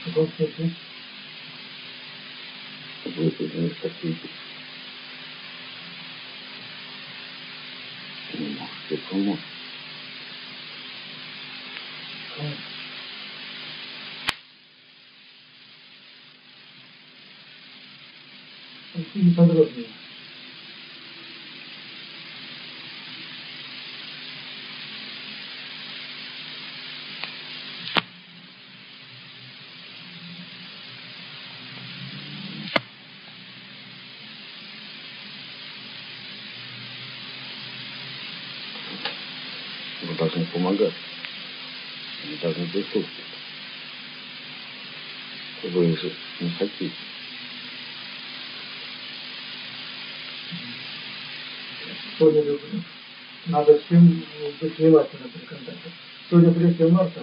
В каком смысле? Вы тут не. Не можете помочь. Кому? Объясните подробнее. Вы должны помогать. Присутствовать. Вы же не хотите. Сегодня люблю. Надо всем быть внимательным при контакте. Сегодня 3 марта.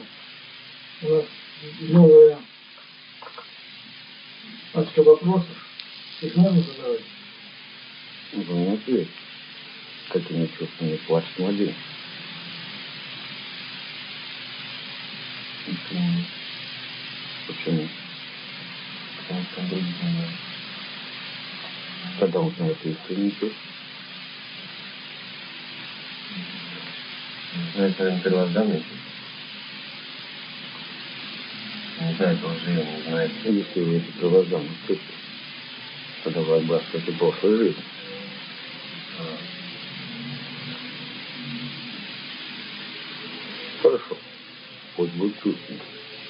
У нас новая пачка вопросов. Их можно задавать? Вы мне ответите. Какими чувствами плачет младенец? Почему? Почему? Потому что он других не знает. Когда узнает искренние чувства? Знает своим первозданным. Не знает лжи, не знает. Если вы эти первозданные чувства, тогда вы отбрасываете прошлую жизнь. а, Хорошо. Пусть будет чувственно.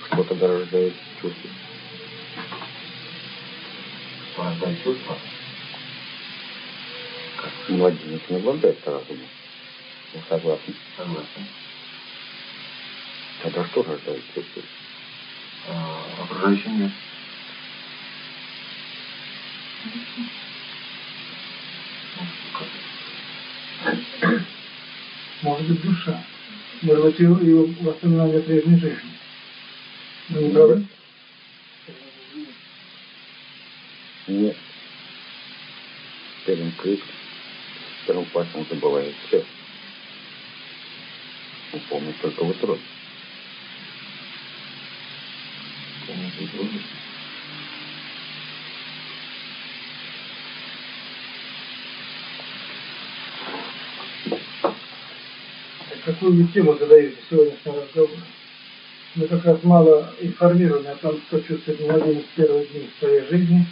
Что тогда рождает чувство? порождает чувства. Младенец не обладает разумом. Вы согласны? Согласен. Тогда что рождает чувство? А, окружающий мир. Может быть, душа. Может быть, его, его воспоминания прежней жизни. Вы не правы? Нет. Первым крик, первым классом забывает все. Он помнит только в утробе. Помнит и дружит. Какую тему задаете сегодняшнего разговора? Мы как раз мало информированы о том, что чувствует младенец первые дни своей жизни.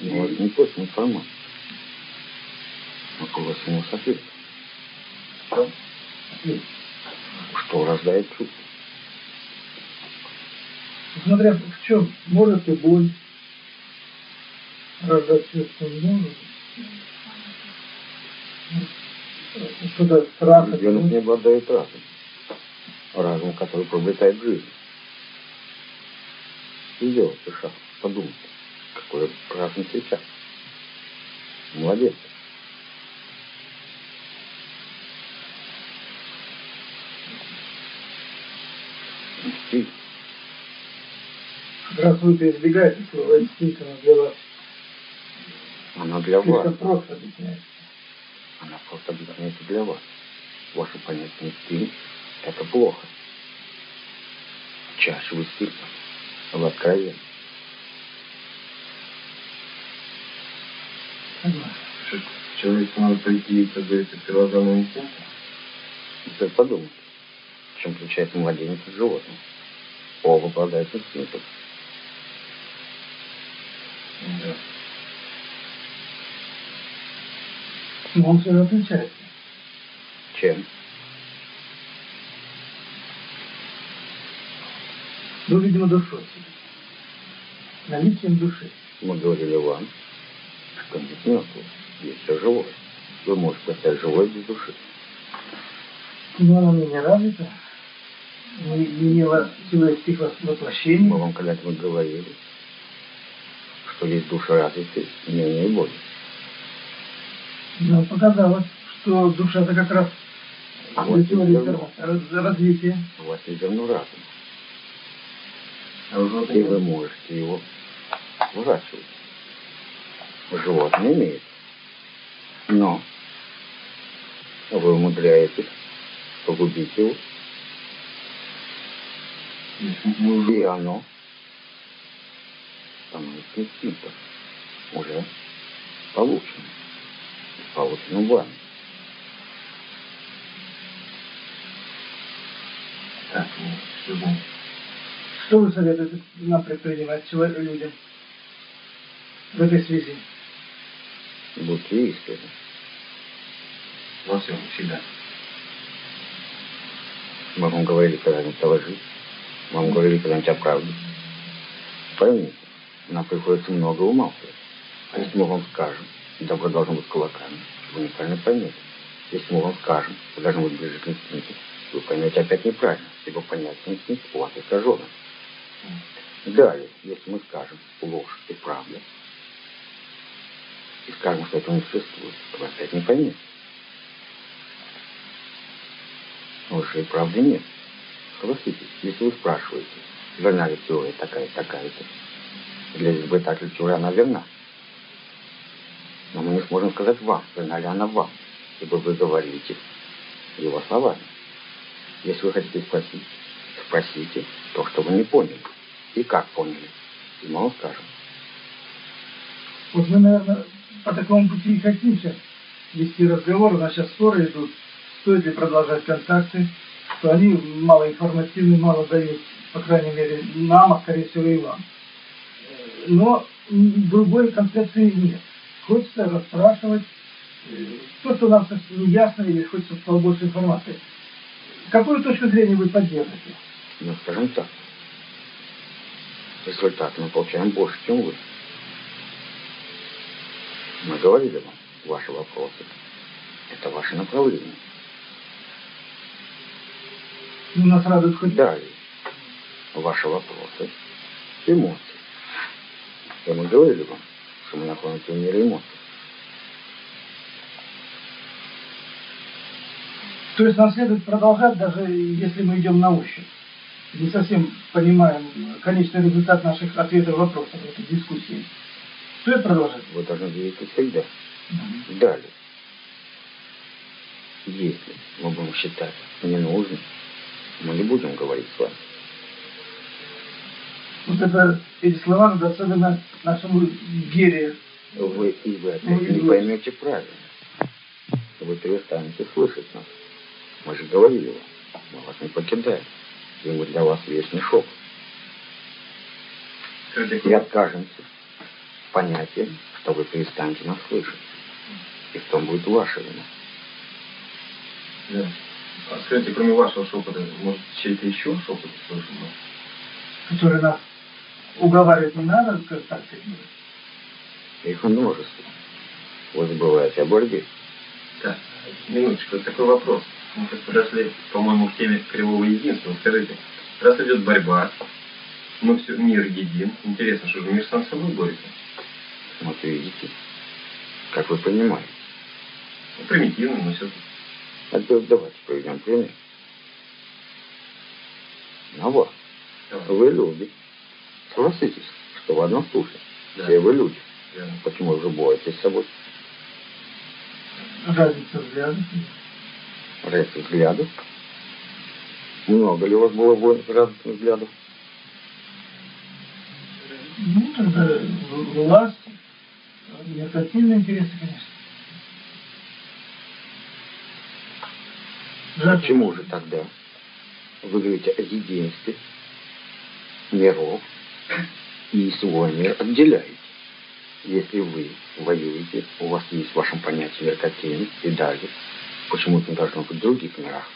Но это не просто информация. Всему соответствует. Что? И, Что рождает чувство? смотря в чем, может и боль рождать чувство, может. Что-то страх. Ребенок не обладает разумом. Разум, который приобретает жизнь. Сделайте шаг, подумайте, какой разум сейчас. Молодец. Инстинкт. Как раз вы избегаете своего инстинкта для вас. Она для вас. просто объясняется. Она просто объясняется для вас. Ваше понятие инстинкт – это плохо. Чаще вы откровенны. Согласен. Что человеку надо прийти, как говорится, к первозданному инстинкту? Теперь подумайте, чем отличается младенец от животного. Оба обладают инстинктом. Да. Но он все отличается. Чем? Ну, видимо, душой. Наличием души. Мы говорили вам, что нет мертвого, есть все живое. Вы можете оставить живое без души. Но оно не развито. Не, имело человеческих вос- воплощений. Мы вам когда-то говорили, что есть души развитые, менее и более. Но показалось, что душа это как раз вот теория это- информации, раз- развитие. У вас есть земной разум, А и вы можете его выращивать. Животное имеет. Но вы умудряетесь погубить его, и оно инстинктов уже получено. Получено вами. Так, ну, что вы советуете нам предпринимать человек- людям в этой связи? Будьте искренны. Во всем, всегда. Вам говорили когда-нибудь о лжи. Вам говорили когда-нибудь о правде. Поймите, нам приходится много умалчивать. А если мы вам скажем, добро должно быть кулаками, вы неправильно поймете. Если мы вам скажем, вы должны быть ближе к инстинкту, вы поймете опять неправильно, ибо понятие инстинкт у вас искажено. Далее, если мы скажем ложь и правда, и скажем, что этого не существует, вы опять не поймете. Лжи и правды нет. Согласитесь, если вы спрашиваете, верна ли теория такая, для изобретателя теория она верна. Но мы не сможем сказать вам, верна ли она вам, ибо вы говорите его словами. Если вы хотите спросить, спросите то, что вы не поняли. И как поняли. И мы вам скажем. Вот мы, наверное, по такому пути и хотим сейчас вести разговор. У нас сейчас споры идут, стоит ли продолжать контакты, что они малоинформативны, мало дают, по крайней мере, нам, а скорее всего и вам. Но другой концепции нет. Хочется расспрашивать э, то, что нам не ясно, или хочется побольше информации. Какую точку зрения вы поддерживаете? Ну, скажем так. Результат мы получаем больше, чем вы. Мы говорили вам ваши вопросы. Это ваше направление. Ну, нас радует хоть Далее. Ваши вопросы. Эмоции. И мы говорили вам, что мы находимся в мире эмоций. То есть нам следует продолжать, даже если мы идем на ощупь. Не совсем понимаем конечный результат наших ответов и вопросов в этой дискуссии. Стоит продолжать? Вы должны двигаться всегда. Далее. Если мы будем считать ненужным, мы не будем говорить с вами. Вот это, эти слова надо особенно нашему Гере. Вы и вы опять Ну, не вы. поймете правильно. Вы перестанете слышать нас. Мы же говорили вам, мы вас не покидаем. И мы для вас вечный шок. Скажите, И откажемся в понятии, что вы перестанете нас слышать. И в том будет ваша вина. Да. А скажите, кроме вашего шепота, может, чей-то еще шепот слышен? который нас уговаривает не надо контакты. Их множество. Вы забываете о борьбе. Так, минуточку, такой вопрос. Мы как подошли, по-моему, к теме кривого единства. Скажите, раз идет борьба, мы все, мир един. Интересно, что же мир сам с собой борется? Вот видите, как вы понимаете. Ну, примитивно, но все А давайте приведем пример. Ну вот, вы люди. Согласитесь, что в одном случае. Да. Все вы люди. Верно. Почему вы же боретесь с собой? Разница взглядов. Разница взглядов. Много ли у вас было разных взглядов? Ну, тогда власть, меркантильные интересы, конечно. Жаль. Почему же тогда вы говорите о единстве миров и свой мир отделяете? Если вы воюете, у вас есть в вашем понятии меркантильность и далее, почему это не должно быть в других мирах?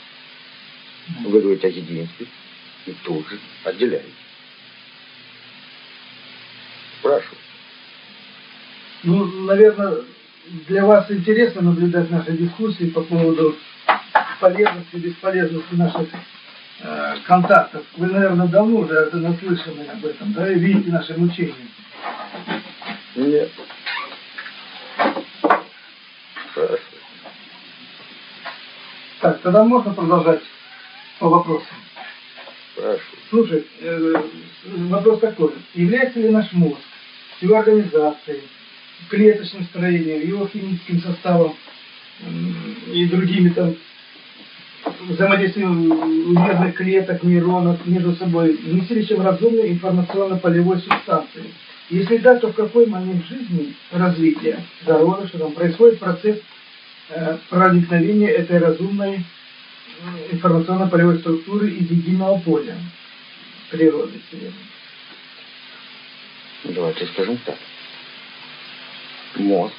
Вы говорите о единстве и тут же отделяете. Спрашиваю. Ну, наверное, для вас интересно наблюдать наши дискуссии по поводу полезности и бесполезности наших контактов. Вы, наверное, давно уже это наслышаны об этом, да, и видите наши мучения. Нет. Спрашиваю. Так, тогда можно продолжать по вопросам. Спрашиваю. Слушай, э, вопрос такой. Является ли наш мозг его организацией, клеточным строением, его химическим составом и другими там взаимодействием нервных клеток, нейронов между собой носителем разумной информационно-полевой субстанции, Если да, то в какой момент жизни развития зародыша там происходит процесс э, проникновения этой разумной э, информационно-полевой структуры из единого поля природы Вселенной? Давайте скажем так. Мозг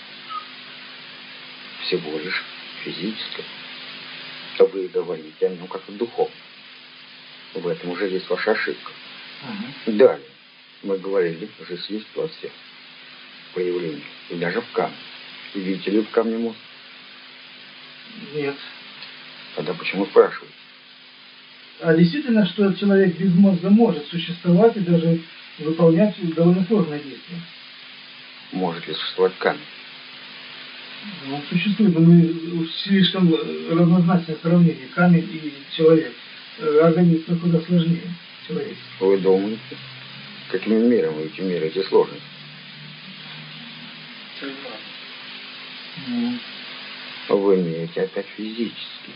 всего лишь физическое. А вы говорите о нем как о духовном. В этом уже есть ваша ошибка. Угу. Далее. Мы говорили, жизнь есть во всех проявлениях. И даже в камне. Видите ли в камне мозг? Нет. Тогда почему спрашиваете? А действительно, что человек без мозга может существовать и даже выполнять довольно сложные действия. Может ли существовать камень? Ну, существует, но мы слишком равнозначное сравнение. Камень и человек. Организм куда сложнее человек. Вы думаете? Какими мерами эти меры, эти сложности? Mm. Вы имеете опять физически.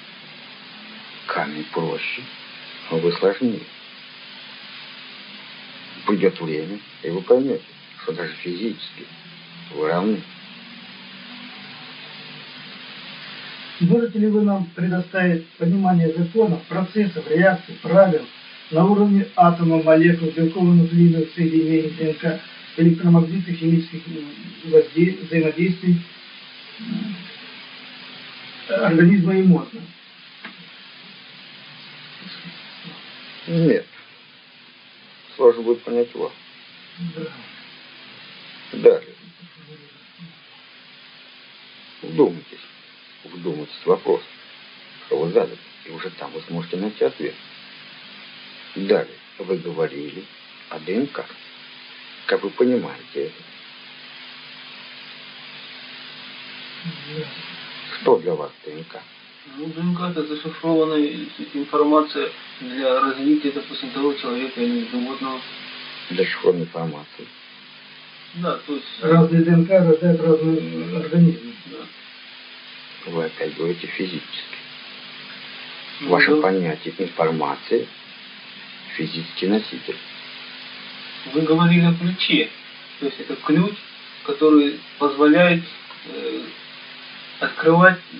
Камень проще, а вы сложнее. Придет время, и вы поймете, что даже физически вы равны. Можете ли вы нам предоставить понимание законов, процессов, реакций, правил на уровне атома, молекул, белково-нуклеиновых соединений, ДНК, электромагнитных, химических взаимодействий организма и мозга? Нет. Сложно будет понять его. Да. Далее. Вдумайтесь. Вдумайтесь в вопрос, что вы задали, и уже там вы сможете найти ответ. Далее. Вы говорили о ДНК. Как вы понимаете это? Да. Что для вас ДНК? Ну, ДНК это зашифрованная информация для развития, допустим, того человека или животного. Зашифрованная информация. Да, то есть... Разные ДНК рождают разные организмы. Да. Вы опять говорите физически. Ну, Ваше да. понятие информации физический носитель. Вы говорили о ключе. То есть это ключ, который позволяет э, открывать, э,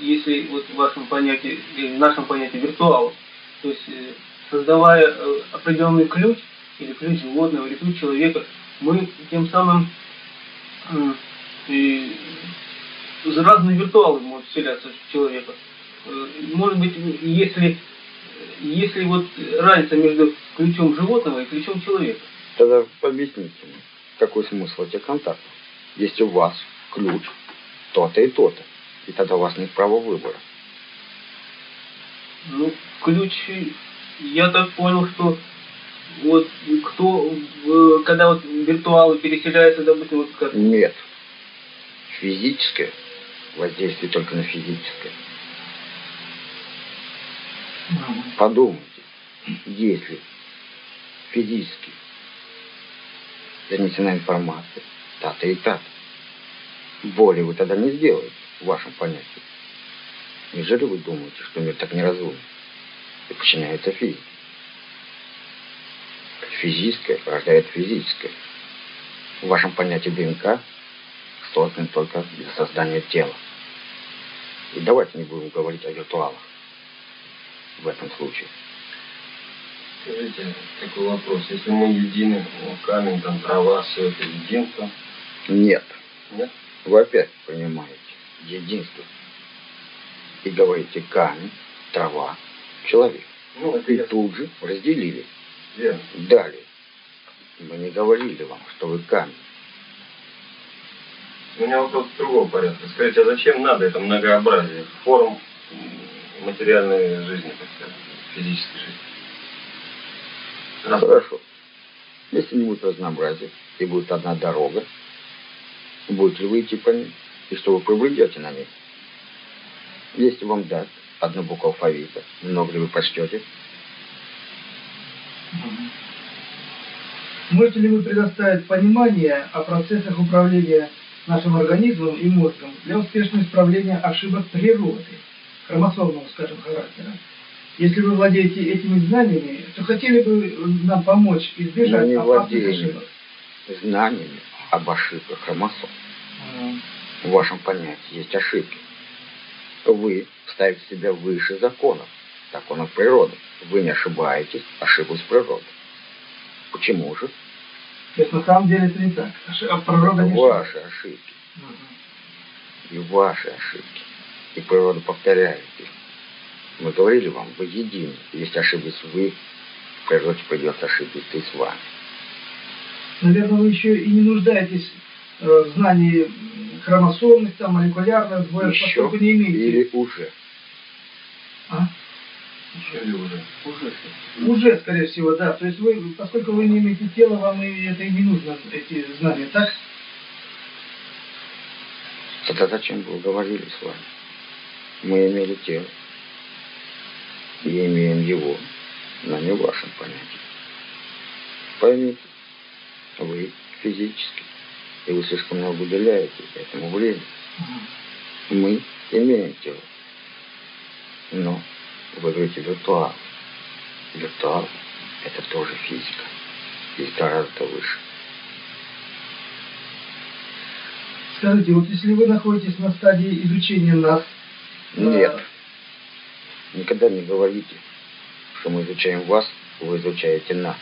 если вот в вашем понятии, или в нашем понятии виртуал, то есть э, создавая э, определенный ключ, или ключ животного, или ключ человека, мы тем самым и разные виртуалы могут вселяться в человека. Может быть, если, если вот разница между ключом животного и ключом человека. Тогда объясните мне, какой смысл этих контактов? Если у вас ключ то-то и то-то. И тогда у вас нет права выбора. Ну, ключ, я так понял, что вот кто, когда вот виртуалы переселяются, допустим, вот как... Нет. Физическое воздействие только на физическое. Подумайте, если физически занесена информация, та-то и та-то, Боли вы тогда не сделаете, в вашем понятии. Неужели вы думаете, что мир так неразумен и подчиняется физике? Физическое рождает физическое. В вашем понятии ДНК создан только для создания тела. И давайте не будем говорить о виртуалах в этом случае. Скажите, такой вопрос. Если мы едины, камень, там, трава, все это единство? Нет. Нет? Вы опять понимаете единство. И говорите камень, трава, человек. Ну, это и я... тут же разделили. Верно. Далее. Мы не говорили вам, что вы камень. У меня вопрос другого порядка. Скажите, а зачем надо это многообразие форм материальной жизни, так сказать, физической жизни? Раз... Хорошо. Если не будет разнообразия и будет одна дорога, Будете ли вы идти по ним? И что вы проведете на них? Если вам даст одну букву алфавита, много ли вы почтете? Можете ли вы предоставить понимание о процессах управления нашим организмом и мозгом для успешного исправления ошибок природы, хромосомного, скажем, характера? Если вы владеете этими знаниями, то хотели бы нам помочь избежать опасных ошибок? знаниями об ошибках хромосом. В вашем понятии есть ошибки. Вы ставите себя выше законов, законов природы. Вы не ошибаетесь, ошиблась природа. Почему же? То есть на самом деле это не так. А природа не Ваши ошибки. Угу. И ваши ошибки. И природа повторяет их. Мы говорили вам, вы едины. Если ошиблись вы, в природе придется ошибиться и с вами. Наверное, вы еще и не нуждаетесь э, в знании хромосомных, там, молекулярных Еще поскольку не имеете. или уже. Или уже? Уже. Уже, скорее всего, да. То есть вы, поскольку вы не имеете тела, вам и это и не нужно, эти знания, так? Тогда зачем вы говорили с вами? Мы имели тело. И имеем его, но не в вашем понятии. Поймите, вы физически, и вы слишком много уделяете этому времени. Мы имеем тело. Но вы говорите виртуал. Виртуал – это тоже физика. И гораздо выше. Скажите, вот если вы находитесь на стадии изучения нас, Нет. э, Никогда не говорите, что мы изучаем вас, вы изучаете нас.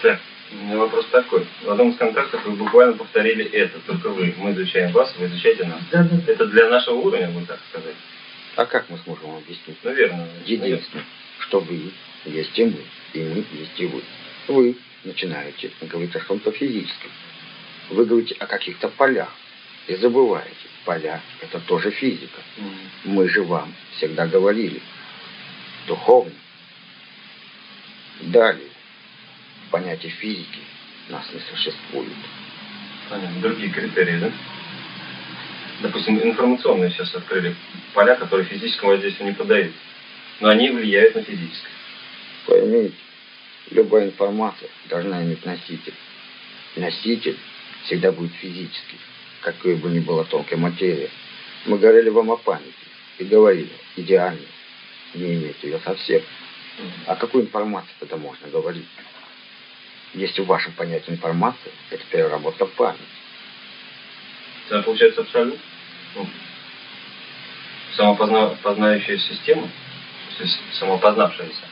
Так, у меня вопрос такой. В одном из контактов вы буквально повторили это, только вы. Мы изучаем вас, вы изучаете нас. да, да. Это для нашего уровня, вы так сказать? А как мы сможем вам объяснить? Ну, верно. Единственное, что вы есть и мы, и мы есть и вы. Вы начинаете говорить о чем-то физическом. Вы говорите о каких-то полях и забываете. Поля – это тоже физика. Мгм. Мы же вам всегда говорили. Духовно. Далее. В понятии физики нас не существует. Понятно. Другие критерии, да? Допустим, информационные сейчас открыли поля, которые физическому воздействию не поддаются. Но они влияют на физическое. Поймите, любая информация должна иметь носитель. Носитель всегда будет физический, какой бы ни была тонкая материя. Мы говорили вам о памяти и говорили, идеально, не иметь ее совсем. О какой информации тогда можно говорить? Если в вашем понятии информация, это переработка памяти. Это получается абсолют. Ну, самопознающая система, то есть самопознавшаяся.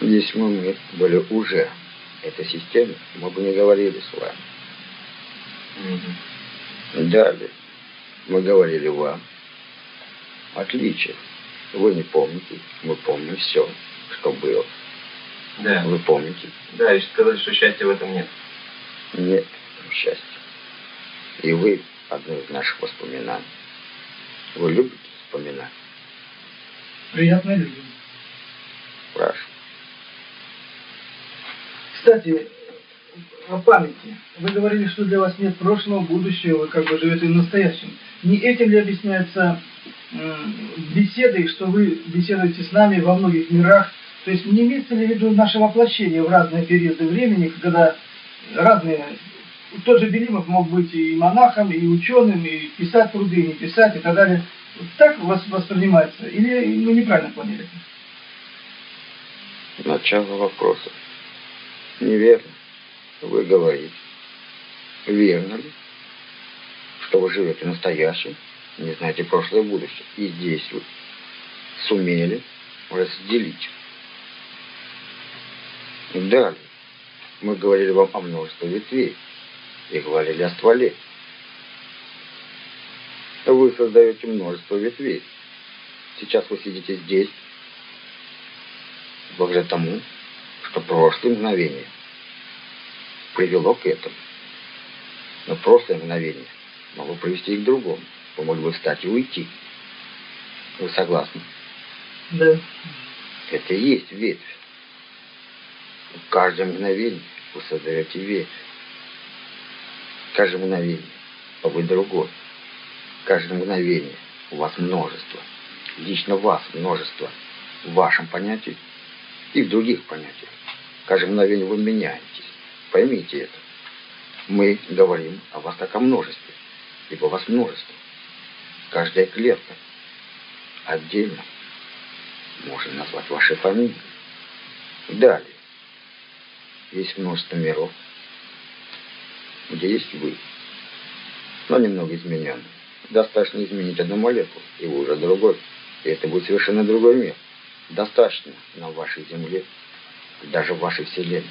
Если бы мы были уже этой системой, мы бы не говорили с вами. Мгм. Далее мы говорили вам отличие. Вы не помните, мы помним все, что было. Да. Вы помните? Да, и сказали, что счастья в этом нет. Нет счастья. И вы одно из наших воспоминаний. Вы любите вспоминать? приятно людям. Спрашиваю. Кстати, о памяти. Вы говорили, что для вас нет прошлого, будущего, вы как бы живете в настоящем. Не этим ли объясняется беседой, что вы беседуете с нами во многих мирах? То есть не имеется ли в виду наше воплощение в разные периоды времени, когда разные... Тот же Белимов мог быть и монахом, и ученым, и писать труды, и не писать, и так далее. Так вас воспринимается? Или мы неправильно поняли? Начало вопроса. Неверно. Вы говорите. Верно ли, что вы живете настоящим, не знаете прошлое и будущее, и здесь вы сумели разделить. Далее. Мы говорили вам о множестве ветвей и говорили о стволе. Вы создаете множество ветвей. Сейчас вы сидите здесь, благодаря тому, что прошлое мгновение привело к этому. Но прошлое мгновение могло привести и к другому. Вы могли бы встать и уйти. Вы согласны? Да. Это и есть ветвь. В каждое мгновение вы создаете ветвь. Каждое мгновение вы другой. Каждое мгновение у вас множество. Лично вас множество. В вашем понятии и в других понятиях. Каждое мгновение вы меняетесь. Поймите это. Мы говорим о вас как о множестве, ибо вас множество. Каждая клетка отдельно можно назвать вашей фамилией. Далее. есть множество миров, где есть вы, но немного измененный. Достаточно изменить одну молекулу, и вы уже другой. И это будет совершенно другой мир. Достаточно на вашей Земле, даже в вашей Вселенной,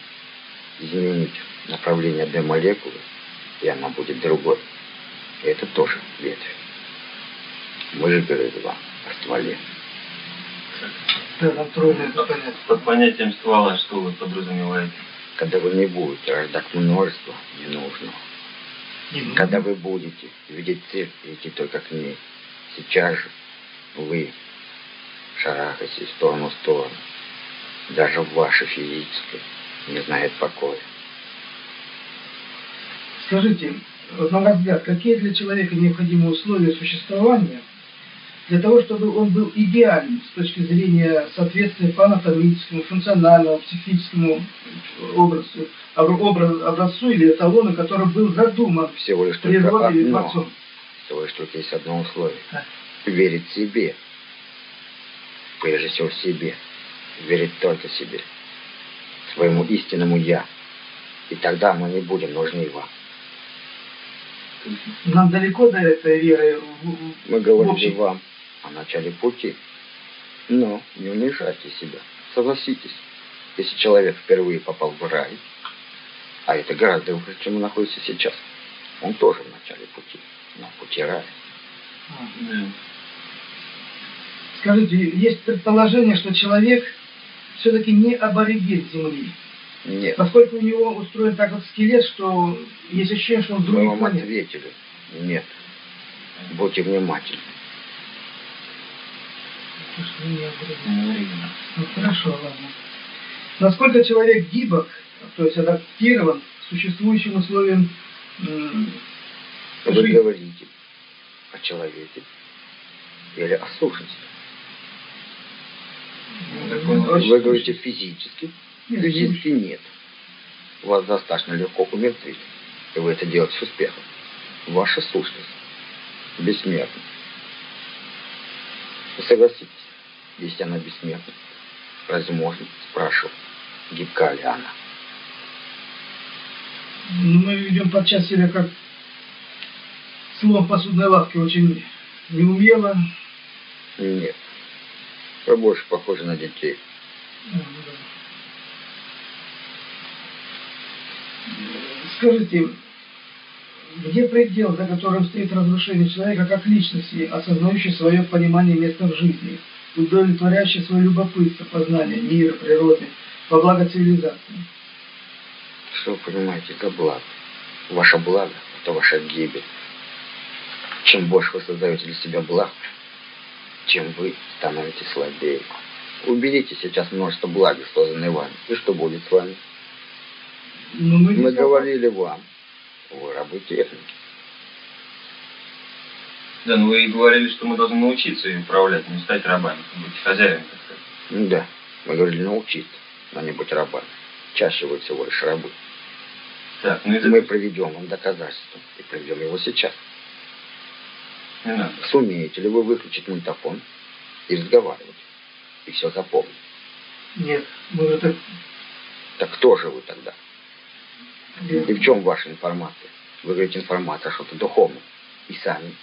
изменить направление одной молекулы, и она будет другой. И это тоже ветвь. Мы же говорили вам о стволе. Да, нам трудно это понять. Под понятием ствола что вы подразумеваете? Когда вы не будете рождать множество ненужного. Не Когда вы будете видеть цель и идти только к ней. Сейчас же вы шарахаетесь из сторону в сторону. Даже ваше физическое не знает покоя. Скажите, на ваш взгляд, какие для человека необходимы условия существования для того, чтобы он был идеальным с точки зрения соответствия по анатомическому, функциональному, психическому образу, образ- образцу или эталону, который был задуман Всего лишь природой одно. Творцом? Всего лишь только есть одно условие. Да. Верить себе. Прежде всего себе. Верить только себе. Своему истинному «я». И тогда мы не будем нужны вам. Нам далеко до этой веры Мы в говорили общей- вам о начале пути. Но не унижайте себя. Согласитесь, если человек впервые попал в рай, а это гораздо выше, чем он находится сейчас, он тоже в начале пути, на пути рая. Да. Скажите, есть предположение, что человек все-таки не абориген Земли, Нет, поскольку у него устроен так вот скелет, что есть ощущение, что он с мы вам планет. ответили. Нет. Будьте внимательны. Не оригинал. Ну, хорошо, ладно. Насколько человек гибок, то есть адаптирован к существующим условиям м, Вы жизни? говорите о человеке или о сущности. Ну, Очень Вы говорите физически, Нет, физически нет. Вас достаточно легко умертвить, и вы это делаете с успехом. Ваша сущность бессмертна. Согласитесь, если она бессмертна, разве можно спрашивать, гибка ли она? Ну, мы ведем подчас себя как слон посудной лавке очень неумело. Нет. Вы больше похожи на детей. А, ну да. Скажите, где предел, за которым стоит разрушение человека как личности, осознающей свое понимание места в жизни, удовлетворяющей свое любопытство, познание мира, природы, во благо цивилизации? Что вы понимаете, это благо. Ваше благо – это ваша гибель. Чем больше вы создаете для себя благ, чем вы становитесь слабее. Уберите сейчас множество благ, созданное вами. И что будет с вами? Ну, мы, Мы говорили вам, вы рабы техники. Да, ну вы и говорили, что мы должны научиться ее управлять, не стать рабами, быть хозяевами, так сказать. Ну Да, мы говорили научиться, но не быть рабами. Чаще вы всего лишь рабы. Так, ну и Мы приведем вам доказательства и приведем его сейчас. Не надо. Сумеете ли вы выключить мультофон и разговаривать? И все запомнить. Нет, мы же так... Так кто же вы тогда? делаем. И в чем ваша информация? Вы говорите, информация что-то духовное. И сами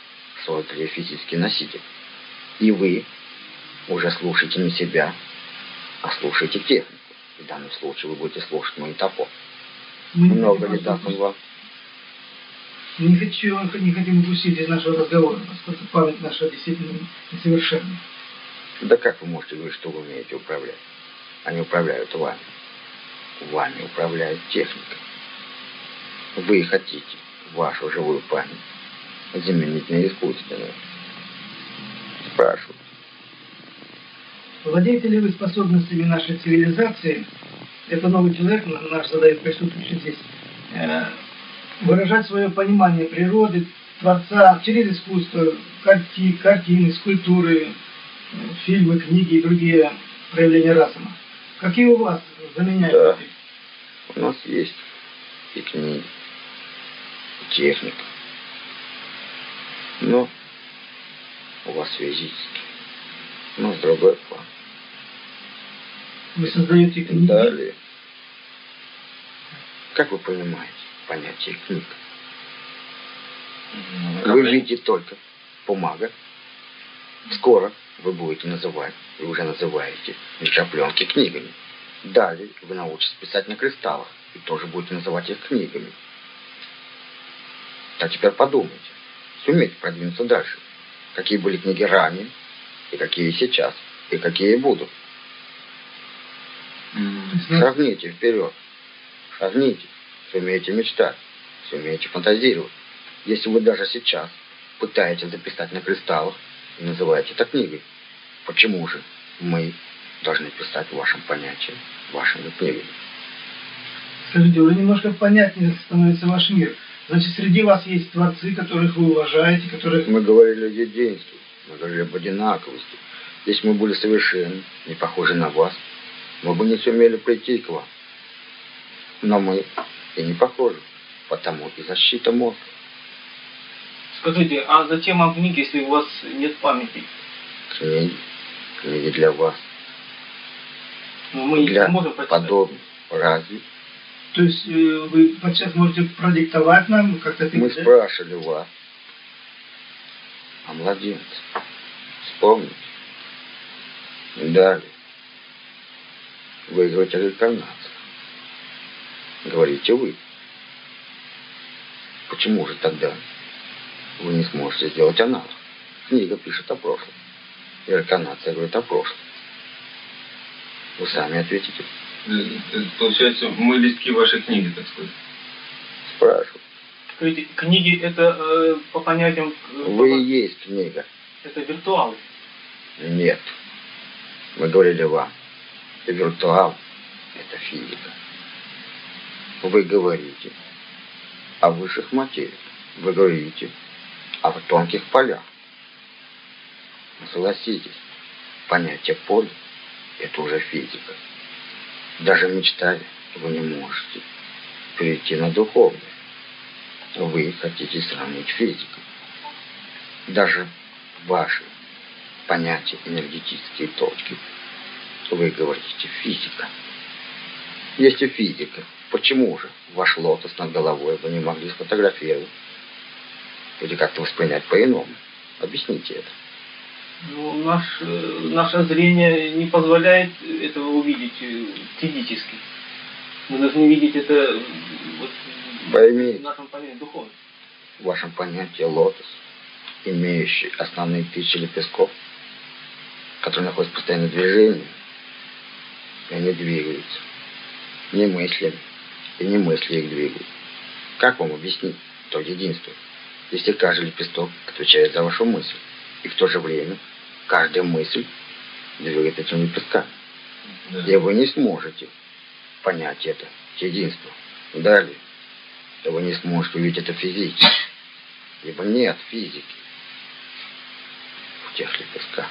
создали физический носитель. И вы уже слушаете не себя, а слушаете технику. В данном случае вы будете слушать магнитофон. Мы Много ли даст он вам? Не хочу, не хотим упустить из нашего разговора, поскольку память наша действительно несовершенна. Да как вы можете говорить, что вы умеете управлять? Они управляют вами. Вами управляет техника. Вы хотите вашу живую память заменить на искусственную. Спрашиваю. Владеете ли вы способностями нашей цивилизации, это новый человек наш задает присутствующий здесь, э, выражать свое понимание природы, Творца через искусство, карти, картины, скульптуры, э, фильмы, книги и другие проявления разума? Какие у вас заменяют? Да. У нас есть и книги, и техника. Но у вас физически. У нас другой план. Вы создаете книги? Далее. Как вы понимаете понятие книг? Вы видите только бумага. Скоро вы будете называть, и уже называете, микропленки книгами. Далее вы научитесь писать на кристаллах и тоже будете называть их книгами. А теперь подумайте, сумейте продвинуться дальше. Какие были книги ранее, и какие сейчас, и какие будут. Сравните вперед. Сравните. Сумеете мечтать. Сумеете фантазировать. Если вы даже сейчас пытаетесь записать на кристаллах и называете это книгой, почему же мы должны писать в вашем понятии, вашими книгами? Скажите, уже немножко понятнее становится ваш мир. Значит, среди вас есть творцы, которых вы уважаете, которые... Мы говорили о единстве, мы говорили об одинаковости. Если мы были совершенны, не похожи на вас, мы бы не сумели прийти к вам. Но мы и не похожи, потому и защита мозга. Скажите, а зачем вам книги, если у вас нет памяти? Книги, книги для вас. Но мы для не можем прочитать. подобных. Разве? То есть э, вы сейчас можете продиктовать нам как-то... Мы спрашивали вас о младенце. Вспомните. Далее. Вы говорите о реинкарнации. Говорите вы. Почему же тогда вы не сможете сделать аналог? Книга пишет о прошлом. Реинкарнация говорит о прошлом. Вы сами ответите. Э, Получается, мы листки вашей книги, так сказать. Спрашиваю. Книги это э, по понятиям... э, Вы и есть книга. Это виртуалы. Нет. Мы говорили вам. Виртуал – это физика. Вы говорите о высших материях. Вы говорите о тонких полях. Согласитесь, понятие поля – это уже физика. Даже мечтая вы не можете перейти на духовное. Вы хотите сравнить физику. Даже ваши понятия энергетические точки. Вы говорите физика. Если физика, почему же ваш лотос над головой вы не могли сфотографировать? Или как-то воспринять по-иному? Объясните это. Ну, наш, наше зрение не позволяет этого увидеть э, физически. Мы должны видеть это вот, Поймите. в нашем понятии духовно. В вашем понятии лотос, имеющий основные тысячи лепестков, которые находятся в постоянном движении, и они двигаются. Не мыслями, и не мысли их двигают. Как вам объяснить то единство, если каждый лепесток отвечает за вашу мысль, и в то же время каждая мысль двигает этим лепесткам? И вы не сможете понять это единство. Далее, вы не сможете увидеть это физически. Ибо нет физики в тех лепестках.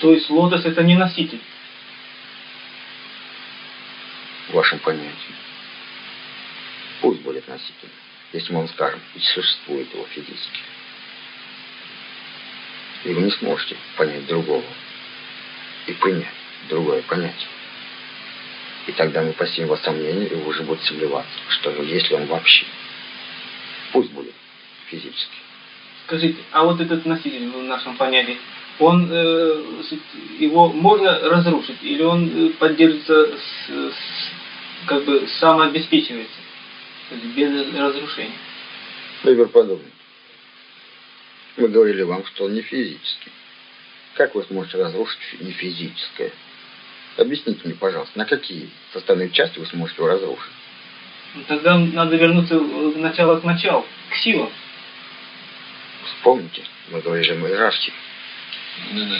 То есть лотос это не носитель. в вашем понятии. Пусть будет носителем, если мы вам скажем, и существует его физически. И вы не сможете понять другого и принять другое понятие. И тогда мы посеем вас сомнения, и вы уже будете сомневаться, что если он вообще. Пусть будет физически. Скажите, а вот этот носитель в нашем понятии, он э, его можно разрушить или он э, поддерживается с, с- как бы самообеспечивается, то есть без разрушения? Выбор подобный. Мы говорили вам, что он не физический. Как вы сможете разрушить не физическое? Объясните мне, пожалуйста, на какие составные части вы сможете его разрушить? Ну, Тогда надо вернуться в начало к началу, к силам. Вспомните, мы говорили о иерархии. Да, да.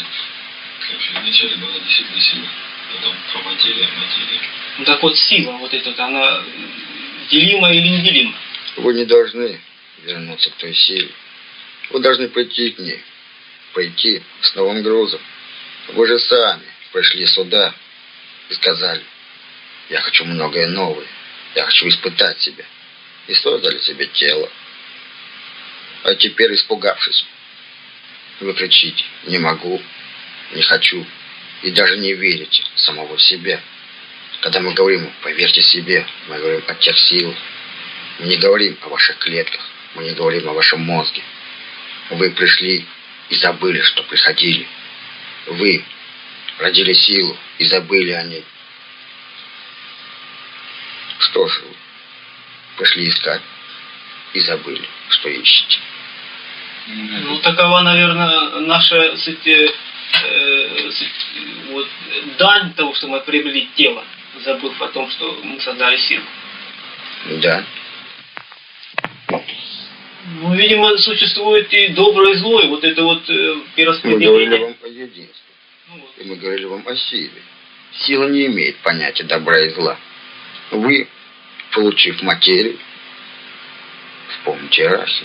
Короче, вначале была действительно сила, потом про материя, материя. Ну, так вот сила вот эта, вот, она э, делима или неделима? Вы не должны вернуться к той силе. Вы должны пойти к ней. Пойти с новым грузом. Вы же сами пришли сюда и сказали, я хочу многое новое. Я хочу испытать себя. И создали себе тело. А теперь, испугавшись, вы кричите, не могу, не хочу, и даже не верите самого себя. Когда мы говорим «поверьте себе», мы говорим о тех силах. Мы не говорим о ваших клетках, мы не говорим о вашем мозге. Вы пришли и забыли, что приходили. Вы родили силу и забыли о ней. Что же вы? Пришли искать и забыли, что ищете. Ну, такова, наверное, наша суть, э, суть, вот, дань того, что мы приобрели тело, забыв о том, что мы создали силу. Да. Ну, видимо, существует и доброе и злое, вот это вот э, Мы говорили перераспределение. вам о единстве. Ну, вот. И мы говорили вам о силе. Сила не имеет понятия добра и зла. Вы, получив материю, вспомните о расе.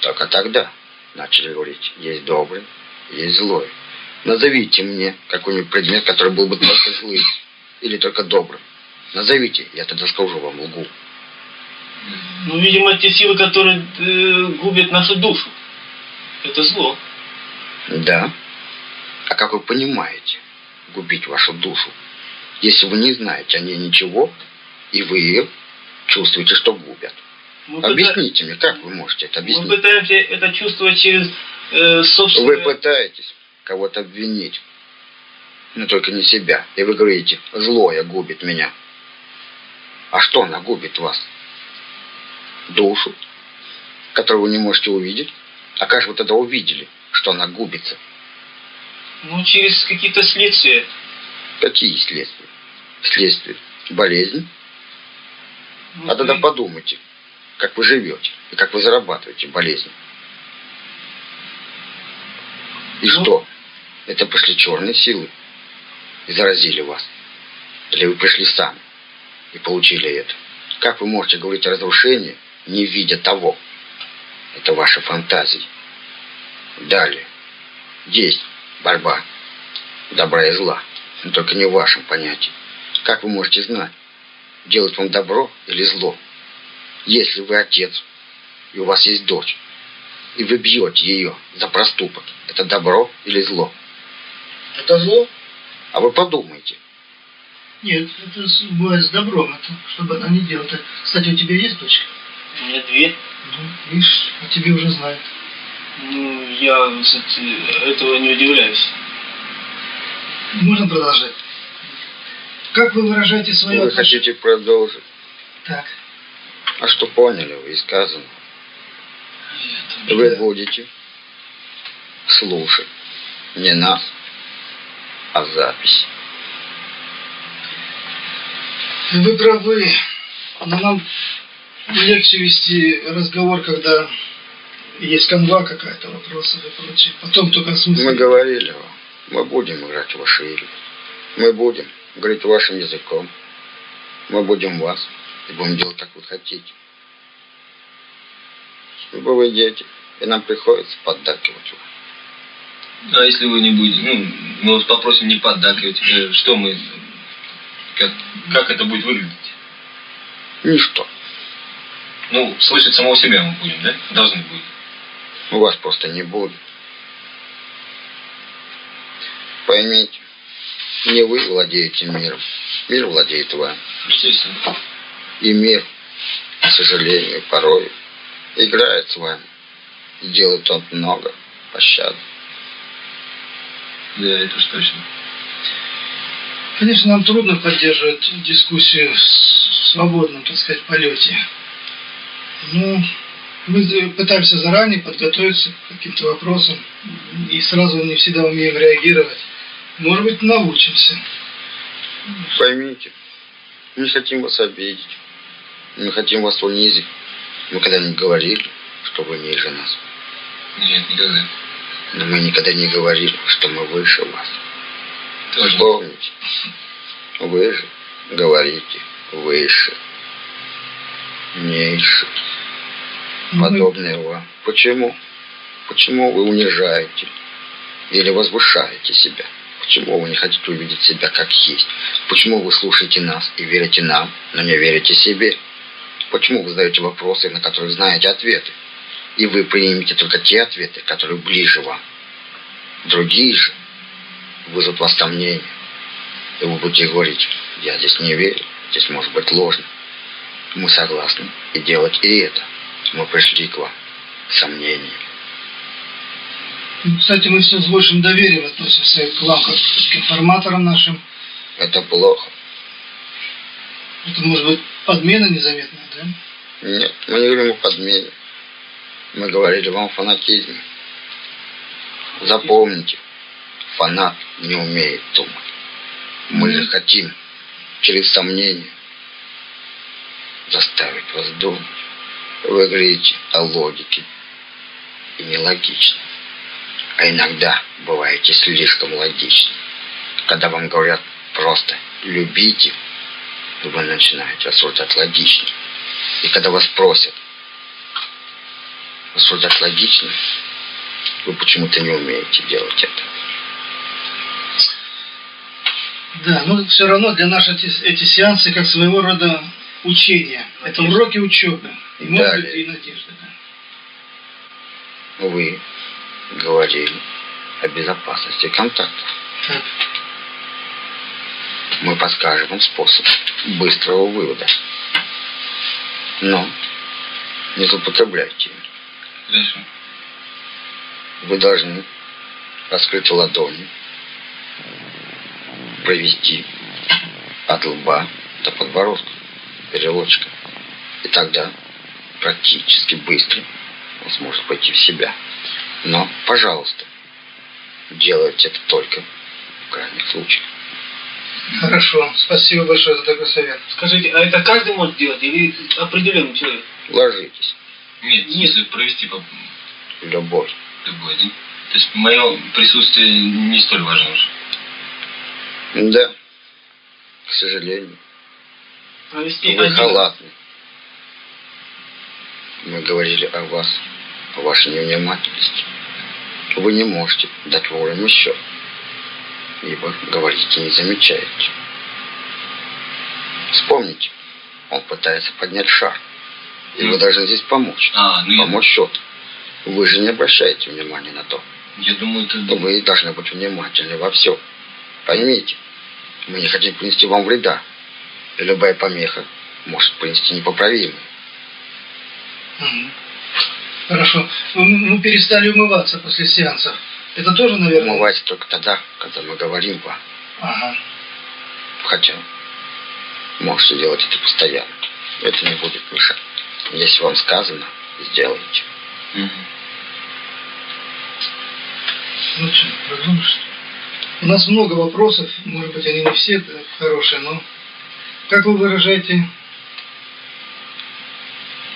Только тогда начали говорить, есть добрый, есть злой. Назовите мне какой-нибудь предмет, который был бы только злым или только добрым. Назовите, я тогда скажу вам лгу. Ну, видимо, те силы, которые э, губят нашу душу, это зло. Да. А как вы понимаете, губить вашу душу, если вы не знаете о ней ничего, и вы чувствуете, что губят? Мы, пыта- Объясните мне, как вы можете это мы объяснить? пытаемся это чувствовать через э, собственное... Вы пытаетесь кого-то обвинить, но только не себя. И вы говорите, злое губит меня. А что она губит вас? Душу, которую вы не можете увидеть. А как же вы тогда увидели, что она губится? Ну, через какие-то следствия. Какие следствия? Следствие болезнь. Ну, А тогда при- подумайте, как вы живете и как вы зарабатываете болезнь. И Ну. что? Это пришли черные силы и заразили вас. Или вы пришли сами и получили это. Как вы можете говорить о разрушении, не видя того? Это ваши фантазии. Далее. Есть борьба добра и зла, но только не в вашем понятии. Как вы можете знать, делать вам добро или зло? Если вы отец, и у вас есть дочь, и вы бьете ее за проступок, это добро или зло? Это зло? А вы подумайте. Нет, это с- с добром, это, чтобы она не делала. Кстати, у тебя есть дочка? У меня две. Ну, видишь, о тебе уже знают. Ну, я кстати, этого не удивляюсь. Можно продолжать? Как вы выражаете свое Вы отношение? хотите продолжить. Так. А что поняли вы из сказанного? Вы будете слушать не нас, а запись. Вы правы, но нам легче вести разговор, когда есть канва какая-то, вопросов и прочее. Потом только смысл. Мы говорили вам, мы будем играть в ваши игры. Мы будем говорить вашим языком. Мы будем вас и будем делать, как вы хотите. Ибо вы дети, и нам приходится поддакивать вам. А если вы не будете, ну, мы вас попросим не поддакивать, э, что мы, как, как это будет выглядеть? Ничто. Ну, слышать самого себя мы будем, да? Должны будем. У вас просто не будет. Поймите, не вы владеете миром. Мир владеет вами. Естественно. И мир, к сожалению, порой играет с вами. И делает он много пощады. Да, это уж точно. Конечно, нам трудно поддерживать дискуссию в свободном, так сказать, полете. Ну, мы пытаемся заранее подготовиться к каким-то вопросам и сразу не всегда умеем реагировать. Может быть, научимся. Поймите, мы не хотим вас обидеть. Мы не хотим вас унизить. Мы когда-нибудь говорили, что вы ниже нас. Нет, никогда. Но мы никогда не говорили, что мы выше вас. Тоже. Помните, вы же говорите выше, Мы- подобное вам. Почему? Почему вы унижаете или возвышаете себя? Почему вы не хотите увидеть себя как есть? Почему вы слушаете нас и верите нам, но не верите себе? Почему вы задаете вопросы, на которые знаете ответы? И вы примете только те ответы, которые ближе вам. Другие же вызовут вас сомнения. И вы будете говорить, Я здесь не верю. Здесь может быть ложно. Мы согласны и делать и это. Мы пришли к вам с сомнениями. Ну, Кстати, мы все с большим доверием относимся к вам, как к информаторам нашим. Это плохо. Это может быть подмена незаметная, да? Нет, мы не говорим о подмене. Мы говорили вам о фанатизме. Запомните, фанат не умеет думать. Мы же хотим через сомнение заставить вас думать. Вы говорите о логике и нелогично. А иногда бываете слишком логичны. Когда вам говорят просто «любите», вы начинаете рассуждать логично. И когда вас просят рассуждать логично, вы почему-то не умеете делать это. Да, но все равно для нас эти, эти сеансы как своего рода учения. Это уроки учебы. И Далее. быть и надежда. Да. Вы говорили о безопасности контактов. Так. Мы подскажем вам способ быстрого вывода. Но не злоупотребляйте. Хорошо. Вы должны раскрыть ладони, провести от лба до подбородка, перелочка. И тогда практически быстро он сможет пойти в себя. Но, пожалуйста, делайте это только в крайних случаях. Хорошо. Спасибо большое за такой совет. Скажите, а это каждый может делать или определенный человек? Ложитесь. Нет, если провести по Любой. любой, да? То есть мое присутствие не столь важно уже. Да. К сожалению. Провести Вы один- халатны. Мы говорили о вас, о вашей невнимательности. Вы не можете дать вовремя счет, ибо говорите не замечаете. Вспомните, он пытается поднять шар, и вы Ну. должны здесь помочь. А, ну я, Помочь счет. Вы же не обращаете внимания на то. я думаю, это... Вы должны быть внимательны во всем. Поймите, мы не хотим принести вам вреда. Любая помеха может принести непоправимое. Мгм. Хорошо. Мы, мы перестали умываться после сеансов. Это тоже, наверное... Умывайте только тогда, когда мы говорим вам. Ага. Хотя можете делать это постоянно. Это не будет мешать. Если вам сказано, сделайте. Мгм. Ну что, продолжишь? У нас много вопросов, может быть, они не все хорошие, но как вы выражаете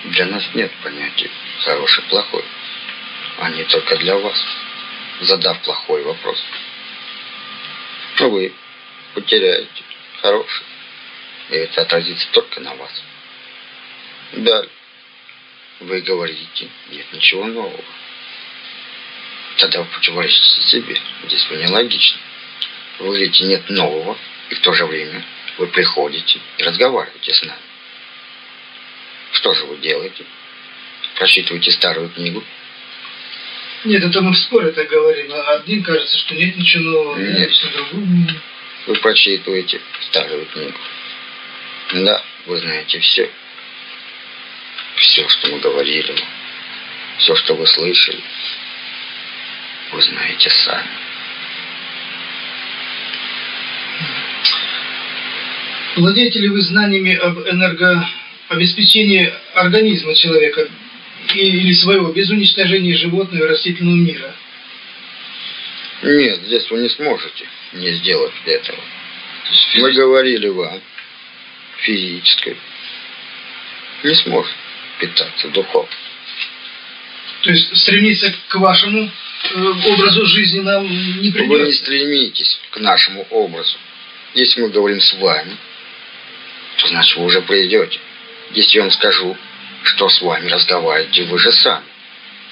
Для нас нет понятия хороший, плохой. Они только для вас, задав плохой вопрос. Но вы потеряете хороший. И это отразится только на вас. Далее. Вы говорите, нет ничего нового. Тогда вы противоречите себе. Здесь вы нелогичны. Вы говорите, нет нового, и в то же время вы приходите и разговариваете с нами. Что же вы делаете? Просчитываете старую книгу? Нет, это мы в споре так говорим. А Одним кажется, что нет ничего нового, Нет. что другому. Вы прочитываете старую книгу. Да, вы знаете все. Все, что мы говорили. Все, что вы слышали. Вы знаете сами. Владеете ли вы знаниями об энергообеспечении организма человека или своего без уничтожения животного и растительного мира? Нет, здесь вы не сможете не сделать этого. Мы говорили вам, физической не сможет питаться духовно. То есть стремиться к вашему э, образу жизни нам не Вы не придется? стремитесь к нашему образу. Если мы говорим с вами, то значит вы уже придете. Если я вам скажу, что с вами разговариваете, вы же сами.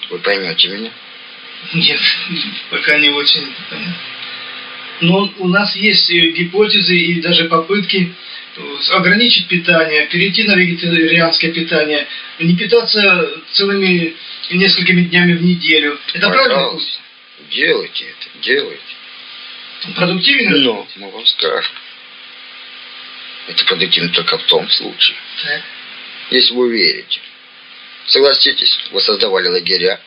Вы поймете меня? Нет, пока не очень понятно. Но у нас есть гипотезы и даже попытки э, ограничить питание, перейти на вегетарианское питание, не питаться целыми несколькими днями в неделю. Это правильный путь? Пожалуйста, делайте это, делайте. Продуктивен? Но мы вам скажем. Это продуктивно только в том случае, Так. если вы верите. Согласитесь, вы создавали лагеря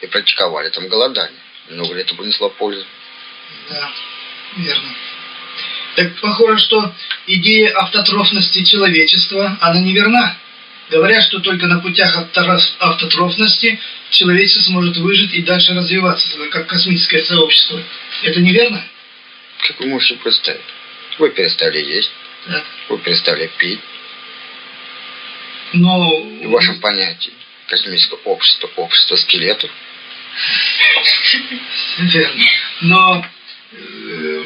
и практиковали там голодание. Много ли это принесло пользу? Да, верно. Так похоже, что идея автотрофности человечества, она неверна. Говорят, что только на путях автотрофности человечество сможет выжить и дальше развиваться, как космическое сообщество. Это неверно? Как вы можете представить? Вы перестали есть, Вы перестали пить. Но... В вашем понятии космическое общество, общество скелетов, Верно. Но э,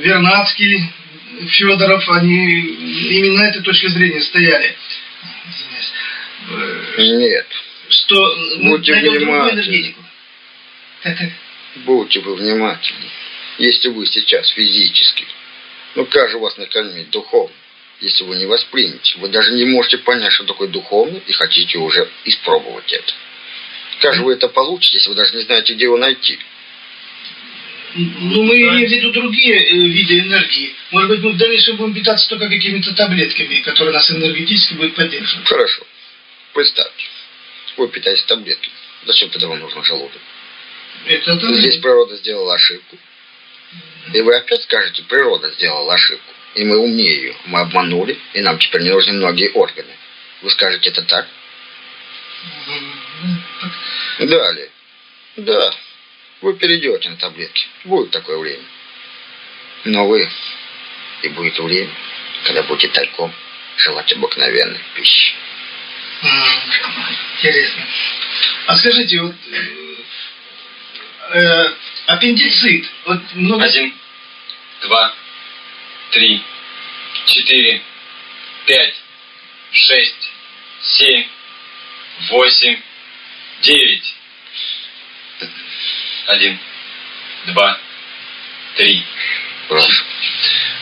Вернадский, Федоров, они именно этой точке зрения стояли. Э, нет. Что мы Будьте внимательны. Будьте вы внимательны. Если вы сейчас физически, ну как же вас накормить духовно? Если вы не воспримете, вы даже не можете понять, что такое духовно, и хотите уже испробовать это. Как же вы это получите, если вы даже не знаете, где его найти? Ну, мы имеем в виду другие э, виды энергии. Может быть, мы в дальнейшем будем питаться только какими-то таблетками, которые нас энергетически будут поддерживать. Хорошо. Представьте, вы питаетесь таблетками. Зачем тогда вам нужен желудок? Это. Здесь природа сделала ошибку. И вы опять скажете, природа сделала ошибку. И мы умнее ее. Мы обманули, и нам теперь не нужны многие органы. Вы скажете это так? Далее. Да, вы перейдете на таблетки. Будет такое время. Но вы, и будет время, когда будете тайком желать обыкновенной пищи. Интересно. А скажите, вот э, э, аппендицит, вот много... Один, два, три, четыре, пять, шесть, семь, восемь, девять. Один, два, три.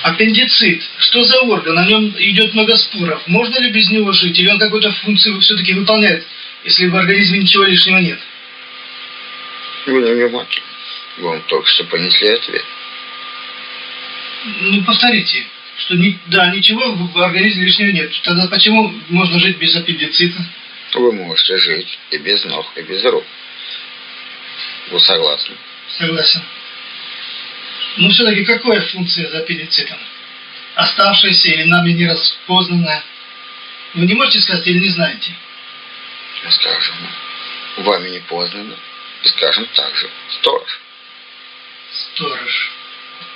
Аппендицит, что за орган? На нем идет много споров. Можно ли без него жить? Или он какую-то функцию все-таки выполняет, если в организме ничего лишнего нет? Вы не внимательны. Вам только что понесли ответ. Ну, повторите, что ни- да, ничего в, в организме лишнего нет. Тогда почему можно жить без аппендицита? Вы можете жить и без ног, и без рук. Вы согласны? Согласен. Ну, все-таки какая функция за аппендицитом? Оставшаяся или нами не распознанная? Вы не можете сказать или не знаете? Скажем, вами не познано. И скажем так же, сторож. Сторож.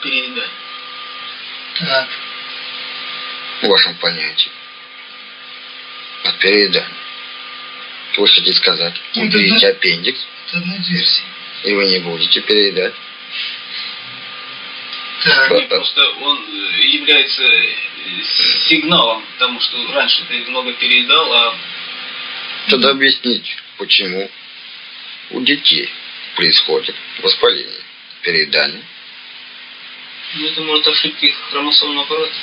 Передай. Так. в вашем понятии. От переедания. Вы хотите сказать, уберите да. аппендикс, Это одна из версий. и вы не будете переедать. Так. Нет, просто он э, является э, сигналом, потому что раньше ты много переедал, а Тогда объясните, почему у детей происходит воспаление, переедание. Ну, это может ошибки хромосомного аппарата.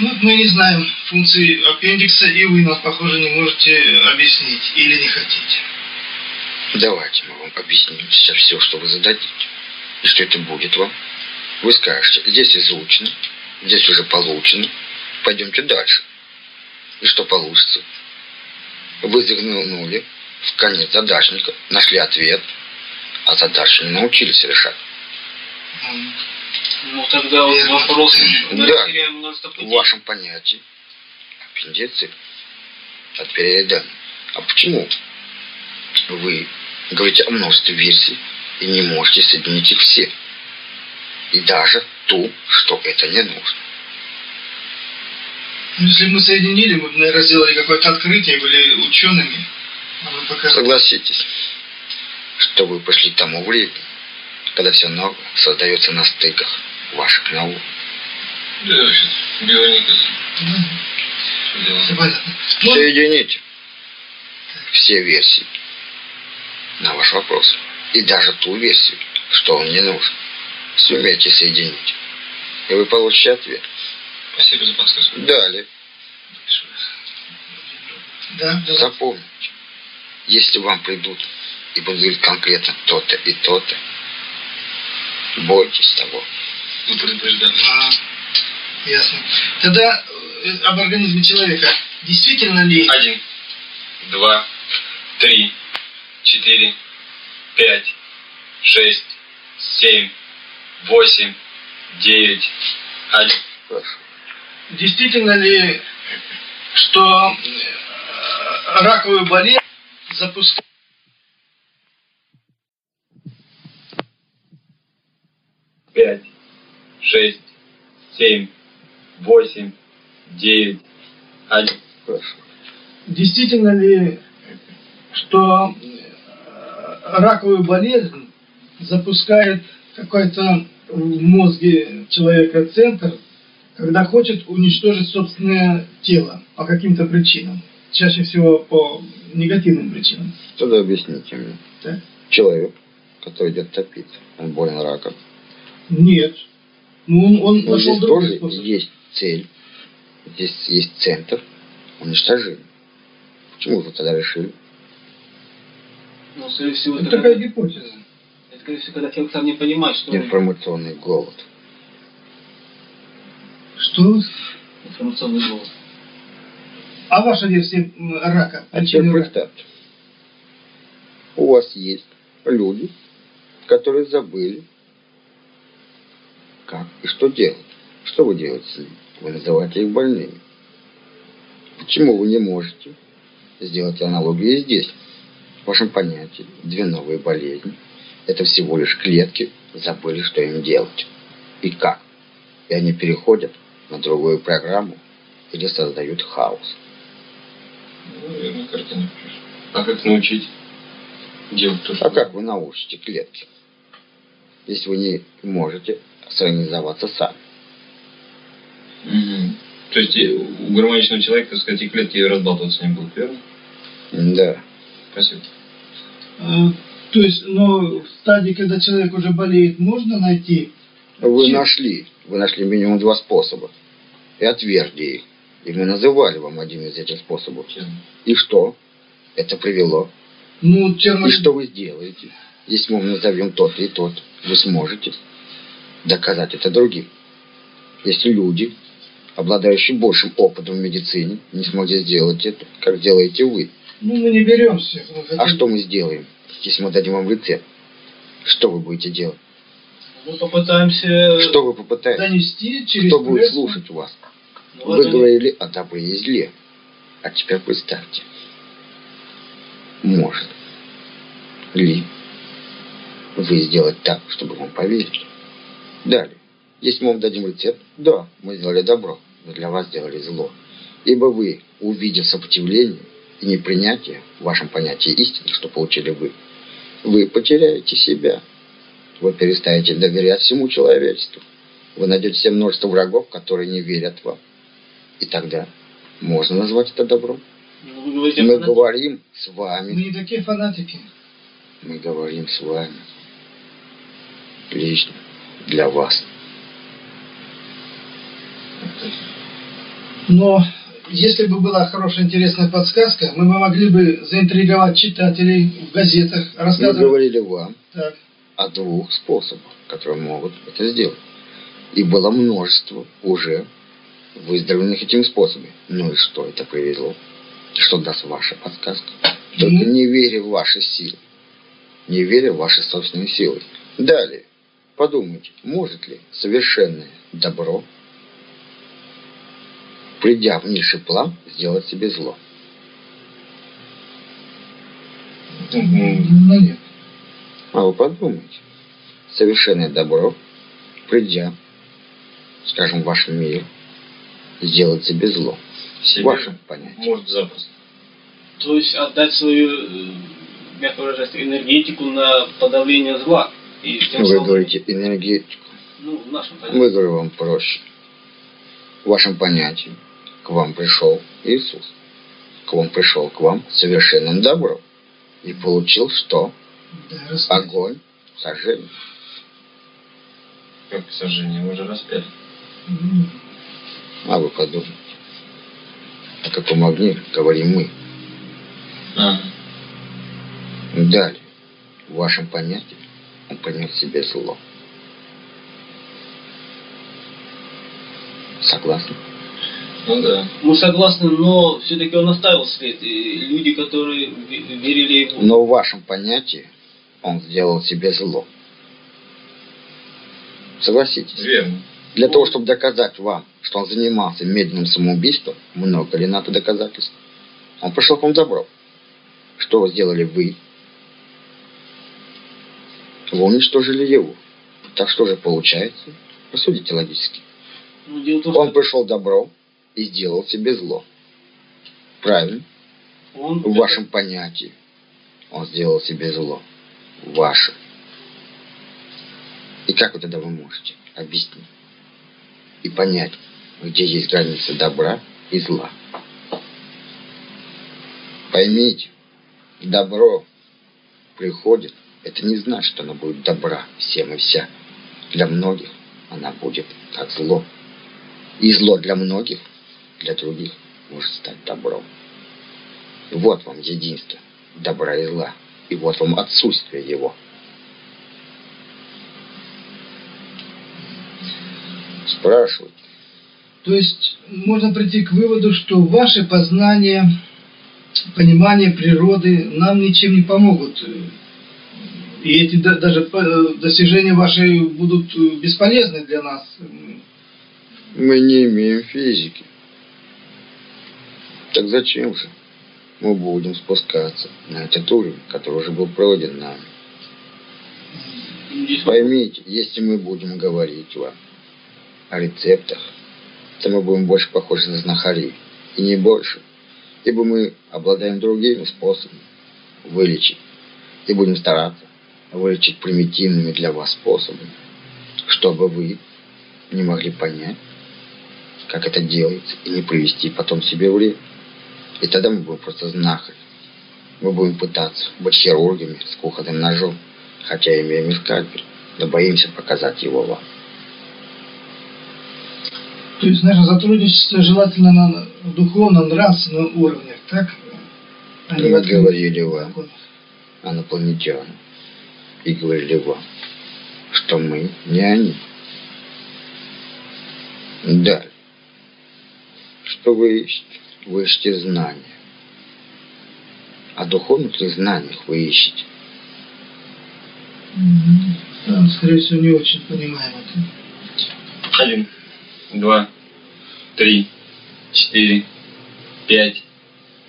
Ну, мы не знаем функции аппендикса, и вы нас, похоже, не можете объяснить или не хотите. Давайте мы вам объясним сейчас все, что вы зададите. И что это будет вам. Вы скажете, здесь изучено, здесь уже получено, пойдемте дальше. И что получится? Вы заглянули в конец задачника, нашли ответ, а задачу не научились решать. М. Ну, тогда вот Верно. вопрос, Да. В вашем понятии аппендицит от переедания. А почему вы говорите о множестве версий и не можете соединить их все? И даже ту, что это не нужно. Ну, Если бы мы соединили, мы бы, наверное, сделали какое-то открытие, были учеными. А пока... Согласитесь, что вы пошли тому времени, когда все новое создается на стыках ваших наук. Да, вообще, бионика. Да, Соедините все версии на ваш вопрос. И даже ту версию, что вам не нужно. Сумейте соединить. И вы получите ответ. Спасибо за подсказку. Далее. да, да. Запомните, если вам придут и будут говорить конкретно то-то и то-то, бойтесь того. Вы предупреждали. А, ясно. Тогда э, об организме человека. Действительно ли... Один, два, три, четыре, пять, шесть, семь, восемь, девять, один. Хорошо. Действительно ли, что э, раковую болезнь запускает пять, шесть, семь, восемь, девять, один. Хорошо. Действительно ли, что э, раковую болезнь запускает какой-то в мозге человека центр, когда хочет уничтожить собственное тело по каким-то причинам? Чаще всего по негативным причинам. Тогда объясните мне. Так? Человек, который идет топиться, он болен раком. Нет. Ну, он, он Но нашел здесь другой тоже способ. есть цель, здесь есть центр уничтожения. Почему вы тогда решили? Ну, скорее всего, Это это, такая гипотеза. это, скорее всего, когда человек сам не понимает, что он- Информационный голод. Что? информационный голод. А ваша версия м, рака? А рака? представьте. У вас есть люди, которые забыли, как и что делать. Что вы делаете с ними? Вы называете их больными. Почему вы не можете сделать аналогию и здесь? В вашем понятии две новые болезни – это всего лишь клетки, забыли, что им делать. И как. И они переходят на другую программу или создают хаос. Ну, верно, пишешь. А как научить делать то, что... А как вы научите клетки, если вы не можете сорганизоваться сами? Мгм. То есть э, у гармоничного человека, так сказать, и клетки разбалтываться не будут, верно? Да. Спасибо. Э, То есть, но в стадии, когда человек уже болеет, можно найти? Вы Чем? нашли, вы нашли минимум два способа. И отвергли их. И мы называли вам один из этих способов. Чем? И что? Это привело. Ну, термо... И что вы сделаете? Если мы назовем тот и тот, вы сможете доказать это другим. Если люди, обладающие большим опытом в медицине, не смогли сделать это, как делаете вы. Ну, мы не берем всех. мы хотим- А что мы сделаем, если мы дадим вам рецепт? Что вы будете делать? Мы попытаемся... Что вы попытаетесь? Донести через Кто будет слушать вас? Ну, Вы говорили о добре и зле. А теперь представьте. Может ли вы сделать так, чтобы вам поверили? Далее. Если мы вам дадим рецепт, да, мы сделали добро, но для вас сделали зло. Ибо вы, увидев сопротивление и непринятие в вашем понятии истины, что получили вы, вы потеряете себя. Вы перестанете доверять всему человечеству. Вы найдете себе множество врагов, которые не верят вам. И тогда можно назвать это добром. ну, вы говорите Мы фанатизме. говорим с Мы вами, не такие фанатики. мы говорим с вами лично для вас. Но если бы была хорошая, интересная подсказка, мы бы могли бы заинтриговать читателей в газетах, Мы рассказывать. говорили вам Так. о двух способах, которые могут это сделать. И было множество уже выздоровленных этим способами. Ну и что это привело? Что даст ваша подсказка? Только Ну. не веря в ваши силы. Не веря в ваши собственные силы. Далее. Подумайте, может ли совершенное добро, придя в низший план, сделать себе зло? Ну нет. А вы подумайте. Совершенное добро, придя, скажем, в ваш мир, сделать себе зло. Себе В вашем понятии. может запросто. То есть отдать свою, э, мягко выражаясь, энергетику на подавление зла. Вы говорите энергетику. Ну, в нашем понятии. Мы говорим вам проще. В вашем понятии к вам пришел Иисус. К вам пришел к вам совершенным добром. И получил что? Да. Огонь, сожжение. Как сожжение, мы уже распяли. М. А вы подумайте. О каком огне говорим мы? А, Далее. В вашем понятии он понес себе зло. Согласны? Ну да. Мы согласны, но все-таки он оставил след. И люди, которые ве- верили ему... Но в вашем понятии он сделал себе зло. Согласитесь? Верно. Для того, чтобы доказать вам, что он занимался медленным самоубийством, много ли надо доказательств? Он пришел к вам добро. Что сделали вы? Вы уничтожили его. Так что же получается? Посудите логически. Ну, том, Он что пришел добро и сделал себе зло. Правильно? он... В вашем понятии он сделал себе зло. Ваше. И как вы тогда вы можете объяснить и понять, где есть граница добра и зла? Поймите, добро приходит, это не значит, что оно будет добра всем и вся. Для многих она будет как зло. И зло для многих, для других может стать добром. Вот вам единство добра и зла. И вот вам отсутствие его. Спрашивают. То есть можно прийти к выводу, что ваше познание, понимание природы нам ничем не помогут. И эти да- даже э, достижения ваши будут э, бесполезны для нас. Мы не имеем физики. Так зачем же мы будем спускаться на этот уровень, который уже был пройден нами? Поймите, если мы будем говорить вам о рецептах, то мы будем больше похожи на знахарей, и не больше, ибо мы обладаем другими способами вылечить, и будем стараться вылечить примитивными для вас способами, чтобы вы не могли понять, как это делается, и не привести потом себе вред. И тогда мы будем просто знахарь. Мы будем пытаться быть хирургами с кухонным ножом, хотя имеем и скальпель, но боимся показать его вам. То есть наше сотрудничество желательно на духовном, нравственном уровне, так? А не Мы на- говорили вам, инопланетяне, и говорили вам, что мы не они. Далее. Что вы ищете? Вы ищете знания. А духовных ли знаниях вы ищете? Да, скорее всего, не очень понимаем это. Один, два, три, четыре, пять,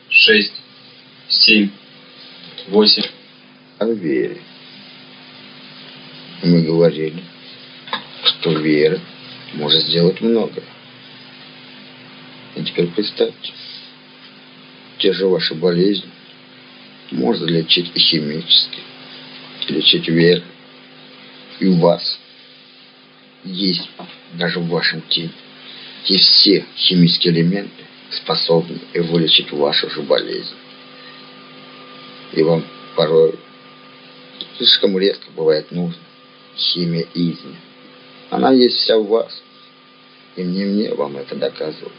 шесть, семь, восемь. О вере. Мы говорили, что вера может сделать многое. И теперь представьте, те же ваши болезни можно лечить и химически, лечить верой. И у вас есть, даже в вашем теле, есть все химические элементы, способные вылечить вашу же болезнь. И вам порой слишком редко бывает нужна химия изни. Она есть вся в вас. И не мне вам это доказывать.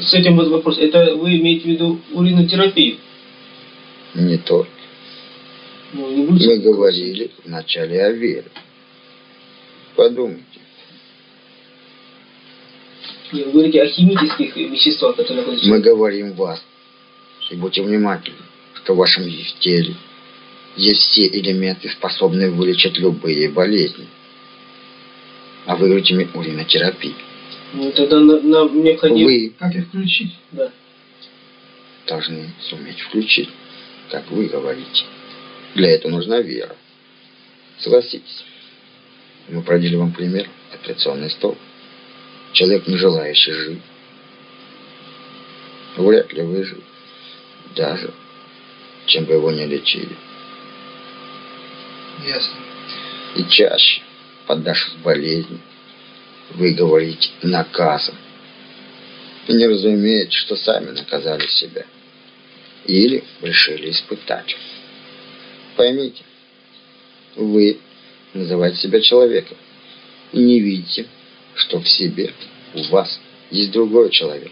С этим вот вопрос. Это вы имеете в виду уринотерапию? Не только. Ну, не Мы говорили вначале о вере. Подумайте. Вы говорите о химических веществах, которые. Мы говорим вас. И будьте внимательны, что в вашем теле есть все элементы, способные вылечить любые болезни. А вы говорите мне уринотерапии. Ну, тогда на- нам необходимо... Вы Как их включить? Да. должны суметь включить, как вы говорите. Для этого нужна вера. Согласитесь. Мы продели вам пример операционный стол. Человек, не желающий жить, вряд ли выживет, даже чем бы его не лечили. Ясно. И чаще, поддавшись болезни, вы говорите наказом. И не разумеете, что сами наказали себя. Или решили испытать. Поймите, вы называете себя человеком и не видите, что в себе, у вас, есть другой человек.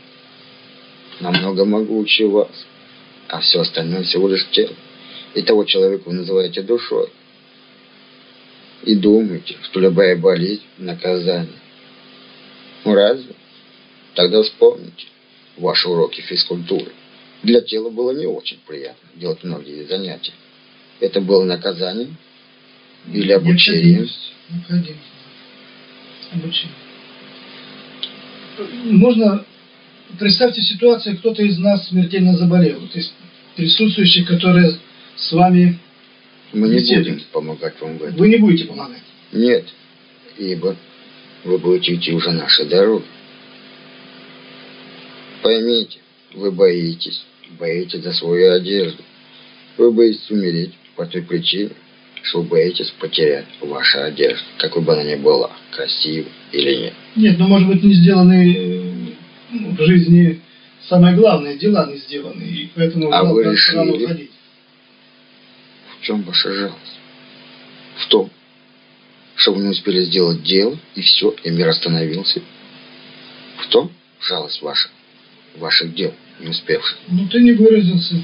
Намного могучий вас, а все остальное всего лишь тело. И того человека вы называете душой. И думаете, что любая болезнь – наказание. Ну разве? Тогда вспомните ваши уроки физкультуры. Для тела было не очень приятно делать многие занятия. Это было наказанием или обучением? Необходимость. Обучение. Можно... Представьте ситуацию, кто-то из нас смертельно заболел. То есть присутствующие, которые с вами Мы не Беседуем. будем помогать вам в этом. Вы не будете помогать. Нет, ибо вы будете идти уже нашей дорогой. Поймите, вы боитесь, боитесь за свою одежду. Вы боитесь умереть по той причине, что вы боитесь потерять вашу одежду, какой бы она ни была, красивой или нет. Нет, ну может быть не сделаны э, в жизни самое главное, дела не сделаны, и поэтому А вы решили? Чем ваша жалость? В том, что вы не успели сделать дело, и все, и мир остановился. В том жалость ваша, ваших дел, не успевших. Ну ты не выразился.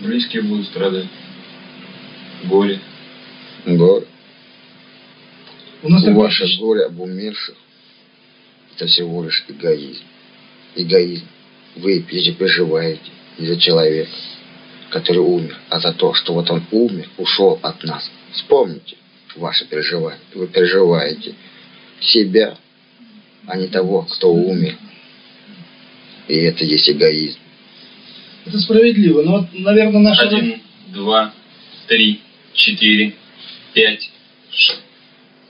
Близкие будут страдать. Горе. Горе. У нас Ваше ощущение- горе об умерших – это всего лишь эгоизм. Эгоизм. Вы переживаете не за человека, который умер, а за то, что вот он умер, ушел от нас. Вспомните ваши переживания. Вы переживаете себя, а не того, кто умер. И это есть эгоизм. Это справедливо. Но, вот, наверное, наша... Один, два, три, четыре, пять, шесть.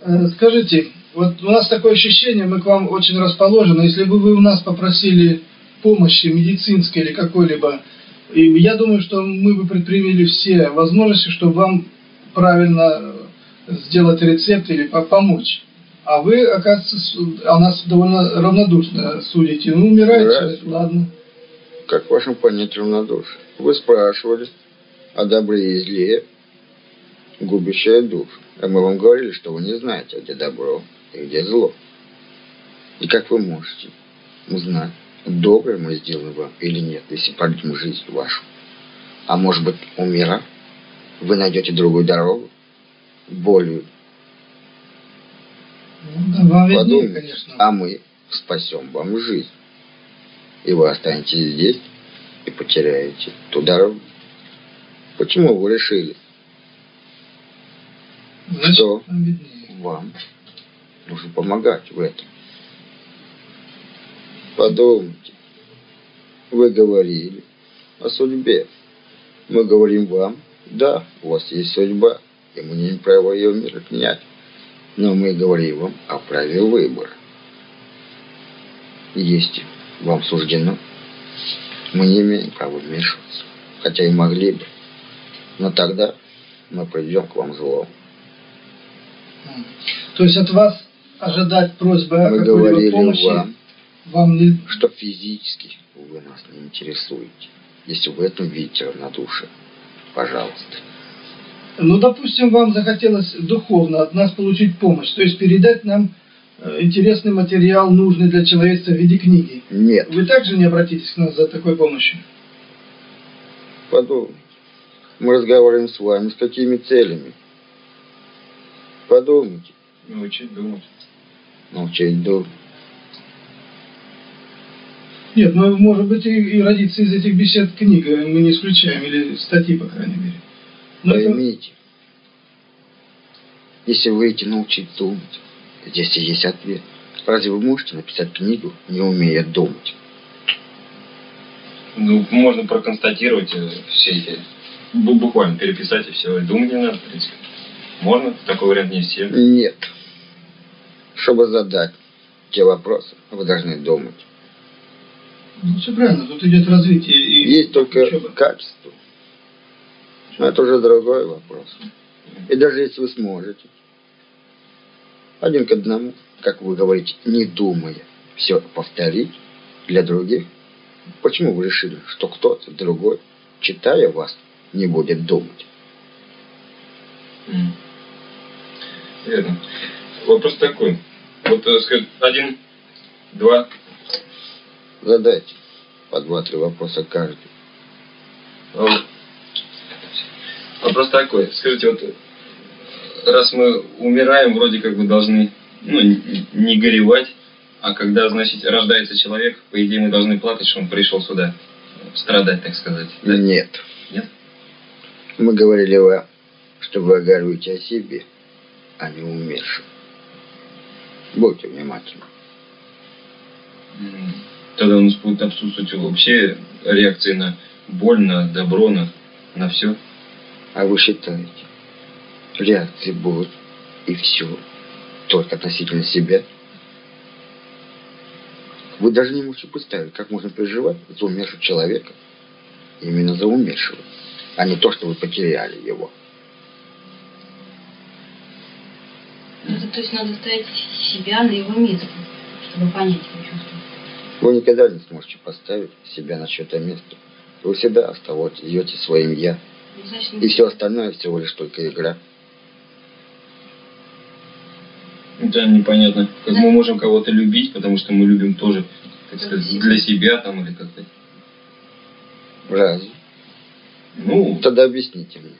Э, Скажите, вот у нас такое ощущение, мы к вам очень расположены. Если бы вы у нас попросили помощи медицинской или какой-либо, и я думаю, что мы бы предприняли все возможности, чтобы вам правильно э, сделать рецепт или по- помочь. А вы, оказывается, о нас довольно равнодушно судите. Ну, умирает Разве? человек, ладно. Как в вашем понятии равнодушие? Вы спрашивали о добре и зле, губящее душу. А мы вам говорили, что вы не знаете, где добро и где зло. И как вы можете узнать, доброе мы сделаем вам или нет, если продлим жизнь вашу? А может быть, умира, вы найдете другую дорогу, более Ну, подумайте, конечно. а мы спасем вам жизнь. И вы останетесь здесь и потеряете ту дорогу. Почему вы решили, Значит, что? вам нужно помогать в этом? Подумайте. Вы говорили о судьбе. Мы говорим вам, да, у вас есть судьба, и мы не имеем права ее отменять. Но мы говорим вам о праве выбора. Есть вам суждено. Мы не имеем права вмешиваться, хотя и могли бы. Но тогда мы придем к вам злом. То есть от вас ожидать просьбы о какой-либо помощи вам, вам не... что физически вы нас не интересуете. Если вы в этом видите равнодушие, пожалуйста. Ну, допустим, вам захотелось духовно от нас получить помощь, то есть передать нам э, интересный материал, нужный для человечества в виде книги. Нет, Вы также не обратитесь к нам за такой помощью? подумайте. Мы разговариваем с вами с какими целями? Подумайте. Научить думать. Научить думать. Нет, ну, может быть, и, и родиться из этих бесед книга, мы не исключаем, или статьи, по крайней мере. Но это- Поймите, если вы эти научить думать, здесь и есть ответ. Разве вы можете написать книгу, не умея думать? Ну, можно проконстатировать э, все эти... бу- Буквально переписать и все. И думать не надо, в принципе. Можно, такой вариант не все. Нет. Чтобы задать те вопросы, вы должны думать. Ну, все правильно, тут идет развитие и Есть только учеба. качество. Но это уже другой вопрос. И даже если вы сможете один к одному, как вы говорите, не думая, все повторить для других, почему вы решили, что кто-то другой, читая вас, не будет думать? Верно. Вопрос такой. Вот, э, скажем, один, два, Задайте по два-три вопроса каждый. Вопрос такой. Скажите, вот раз мы умираем, вроде как бы должны ну, не горевать, А когда, значит, рождается человек, по идее, мы должны плакать, что он пришел сюда страдать, так сказать. Да? Нет. Нет? Мы говорили вам, что вы горюете о себе, а не умершем. Будьте внимательны. М, Тогда у нас будут отсутствовать вообще реакции на боль, на добро, на, на все. А вы считаете, реакции будут и все, только относительно себя? Вы даже не можете представить, как можно переживать за умершего человека. Именно за умершего, а не то, что вы потеряли его. Ну, это, то есть надо ставить себя на его место, чтобы понять его чувства. Вы никогда не сможете поставить себя на чье-то место. Вы всегда оставаетесь, идете своим «я». И все остальное всего лишь только игра. Это непонятно, как мы можем кого-то любить, потому что мы любим тоже, так сказать, для себя там или как-то. Разве? Ну, Тогда объясните мне,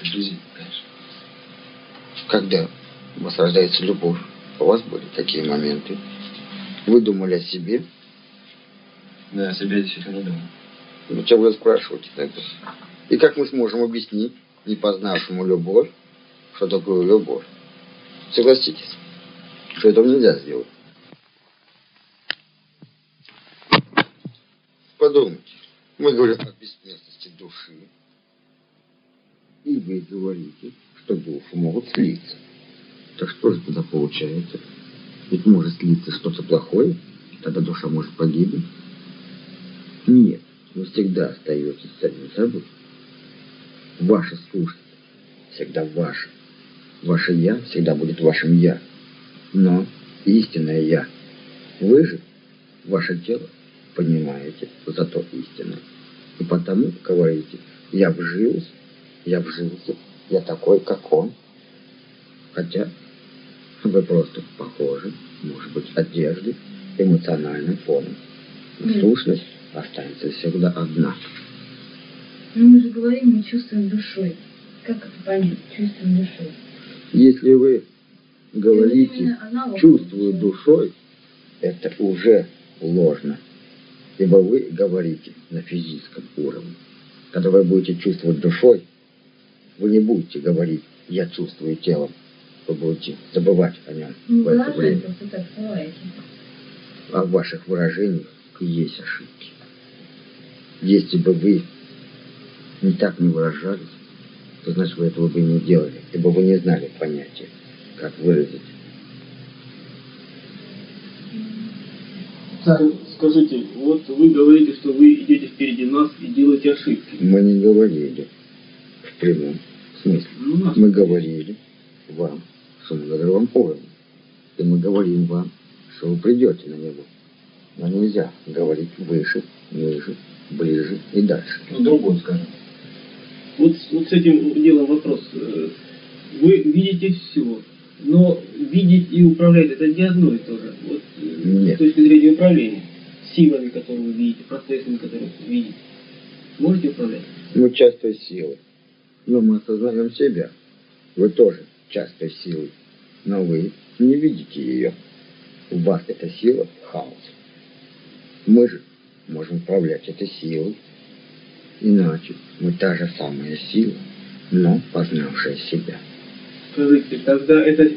конечно. когда у вас рождается любовь, у вас были такие моменты, вы думали о себе, Да, о себе действительно думаю. ну что вы спрашиваете тогда? И как мы сможем объяснить не познавшему любовь, что такое любовь? Согласитесь, что этого нельзя сделать. Подумайте, мы говорим о бессмертности души, и вы говорите, что души могут слиться. Так что же тогда получается? Ведь может слиться что-то плохое, тогда душа может погибнуть. Нет, вы всегда остаетесь самим собой. Ваша сущность всегда ваша. Ваше «я» всегда будет вашим «я». Но истинное «я». Вы же, ваше тело, понимаете, зато истинное. И потому говорите, я вжился, я вжился, я такой, как он. Хотя вы просто похожи, может быть, одеждой, эмоциональным фоном. Но сущность останется всегда одна. Ну, мы же говорим, мы чувствуем душой. Как это понять? Чувствуем душой. Если вы говорите «чувствую душой», это уже ложно. Ибо вы говорите на физическом уровне. Когда вы будете чувствовать душой, вы не будете говорить «я чувствую телом». Вы будете забывать о нем Ну, в это время. А в ваших выражениях есть ошибки. Если бы вы не так не выражались, то значит вы этого бы не делали, ибо вы не знали понятия, как выразить. Так, Скажите, вот вы говорите, что вы идете впереди нас и делаете ошибки. Мы не говорили в прямом смысле. Ну, Мы говорили вам, на другом уровне. И мы говорим вам, что вы придете на него. Но нельзя говорить выше, ниже, ближе и дальше. Ну, другой, скажем. Вот, с- вот с этим делом вопрос. Э, Вы видите все, но видеть и управлять это не одно и то же. Вот э, Нет. с точки зрения управления, силами, которые вы видите, процессами, которые вы видите, можете управлять? Мы часто силы. Но мы осознаем себя. Вы тоже часто силы. Но вы не видите ее. У вас эта сила хаос. Мы же можем управлять этой силой. Иначе мы та же самая сила, но познавшая себя. Скажите, тогда это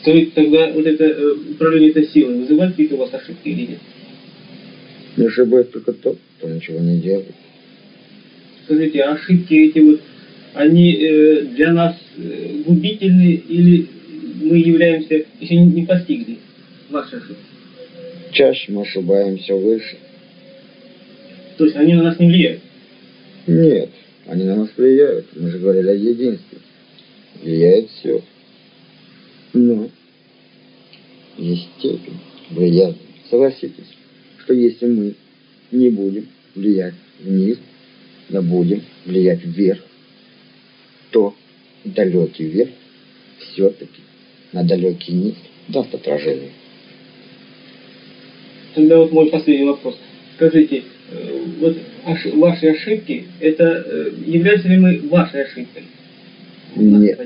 стоит тогда вот это э, управление этой силой вызывать какие-то у вас ошибки или нет? Не ошибает только тот, кто ничего не делает. Скажите, а ошибки эти вот, они э, для нас э, губительны или мы являемся, еще не, не постигли ваши ошибки? Чаще мы ошибаемся выше. То есть они на нас не влияют? Нет, они на нас влияют. Мы же говорили о единстве. Влияет все. Но есть степень влияния. Согласитесь, что если мы не будем влиять вниз, но будем влиять вверх, то далекий вверх все-таки на далекий низ даст отражение. Тогда вот мой последний вопрос. Скажите, э, вот ваши ошибки, это э, являемся ли мы вашей ошибкой? Нет.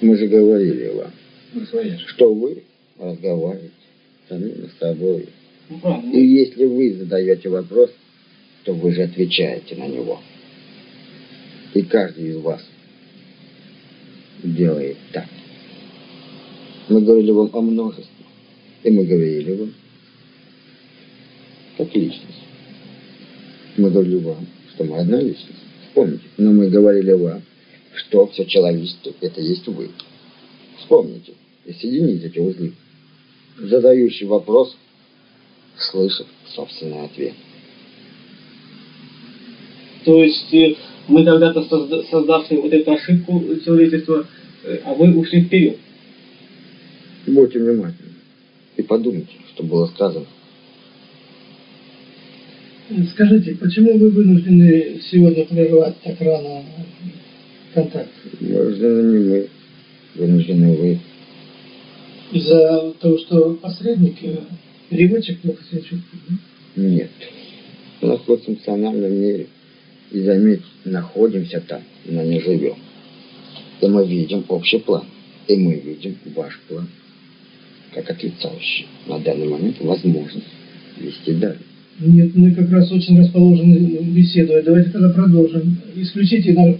Мы же говорили вам, Вы свои. что вы разговариваете самим с собой. Ну, правильно. И если вы задаете вопрос, то вы же отвечаете на него. И каждый из вас делает так. Мы говорили вам о множестве. И мы говорили вам, как личность. Мы говорили вам, что мы одна личность. Вспомните. Но мы говорили вам, что все человечество – это есть вы. Вспомните и соедините эти узлы. Задающий вопрос слышит собственный ответ. То есть э, мы когда-то созда- создавши вот эту ошибку человечества, э, а вы ушли вперед. Будьте внимательны и подумайте, что было сказано. Скажите, почему вы вынуждены сегодня прервать так рано контакт? Вынуждены не мы, вынуждены вы. Из-за того, что посредник, э, переводчик плохо себя чувствует? да? Нет. Мы находимся в эмоциональном мире. И заметьте, находимся там, но не живем. И мы видим общий план. И мы видим ваш план. Как отрицающий на данный момент возможность вести далее. Нет, мы как раз очень расположены беседовать. Давайте тогда продолжим. Исключите на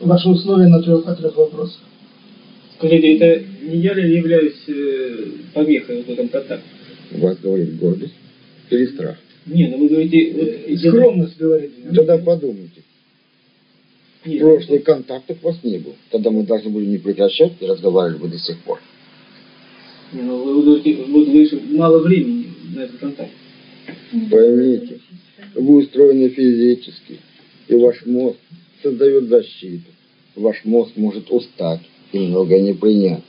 ваши условия на трех, о трех вопросах. Скажите, это не я ли являюсь э, помехой в этом контакте? У вас говорит гордость или страх. Не, ну вы говорите... вот, я- Скромность, говорите. Тогда подумайте. В Нет, прошлых контактах вас не было. Тогда мы должны были не прекращать и разговаривали бы до сих пор. не, ну вы говорите, вот вы мало времени на этот контакт. Поймите, вы устроены физически, и ваш мозг создает защиту. Ваш мозг может устать и многое не принять.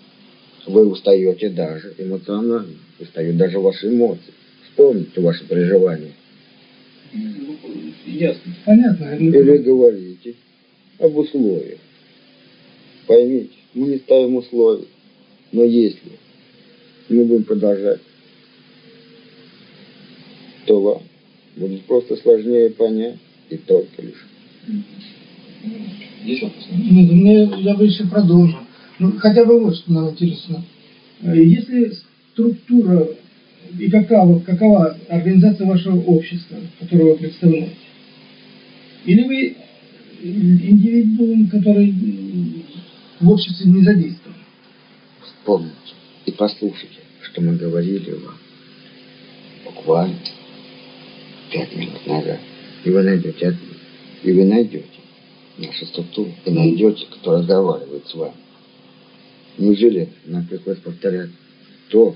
Вы устаете даже эмоционально, устают даже ваши эмоции. Вспомните ваши переживания. Ясно. Понятно. И вы говорите об условиях. Поймите, мы не ставим условий, но если мы будем продолжать, то вам будет просто сложнее понять и только лишь. Вопросы? Нет, мне, я бы еще продолжил. Ну, хотя бы вот что нам интересно. Если структура и какова, какова организация вашего общества, которое вы представляете? Или вы индивидуум, который в обществе не задействован? Вспомните и послушайте, что мы говорили вам буквально пять минут назад. И вы найдете. И вы найдете нашу структуру. И найдете, кто разговаривает с вами. Неужели нам приходится повторять то,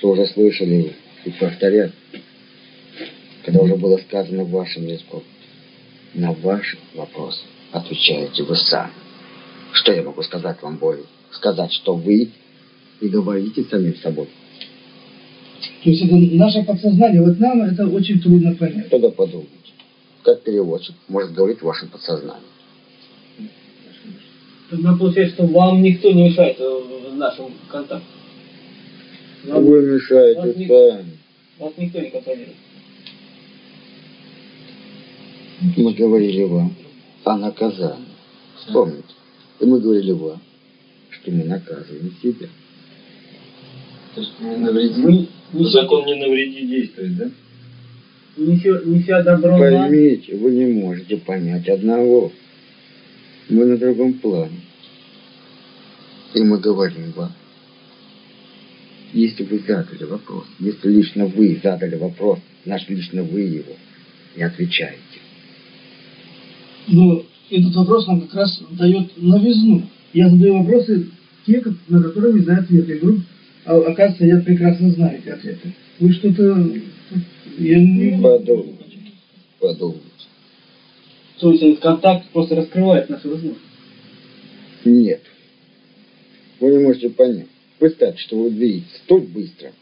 что уже слышали и повторять, когда уже было сказано вашим языком? На ваши вопросы отвечаете вы сами. Что я могу сказать вам более? Сказать, что вы и говорите самим собой. То есть это наше подсознание, вот нам это очень трудно понять. Тогда подумайте, как переводчик может говорить в вашем подсознании. Тогда получается, что вам никто не мешает в нашем контакте. Вам- Вы мешаете вас не- сами. Вас никто не контролирует. Мы говорили вам о наказании. Вспомните. И мы говорили вам, что мы наказываем себя. То есть не навреди. Мы несем- Закон не навреди действует, да? неся, неся добро нам, Поймите, вы не можете понять одного. Мы на другом плане. И мы говорим вам, если вы задали вопрос, если лично вы задали вопрос, значит лично вы его не отвечаете. Но этот вопрос нам как раз дает новизну. Я задаю вопросы, те, на которые не знаю ответы. И вдруг, а, оказывается, я прекрасно знаю эти ответы. Вы что-то... Я не... Подумайте. Подумайте. то есть этот контакт просто раскрывает наши возможности. Нет. Вы не можете понять. Представьте, что вы двигаетесь столь быстро,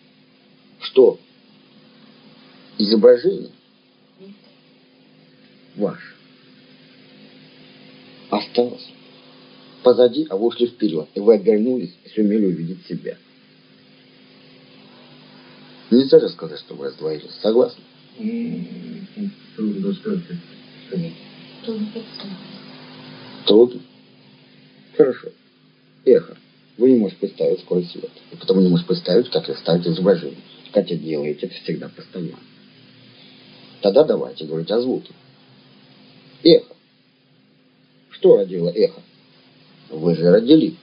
что изображение ваше осталось позади, а вы ушли вперед, и вы обернулись и сумели увидеть себя. Нельзя же сказать, что вы раздвоились. Согласны? Трудно сказать. Трудно. Трудно. Хорошо. Эхо. Вы не можете представить скорость света. И потому не можете представить, как ставить изображение. Хотя делаете это всегда постоянно. Тогда давайте говорить о звуке. Эхо. Что родило эхо? Вы же родили.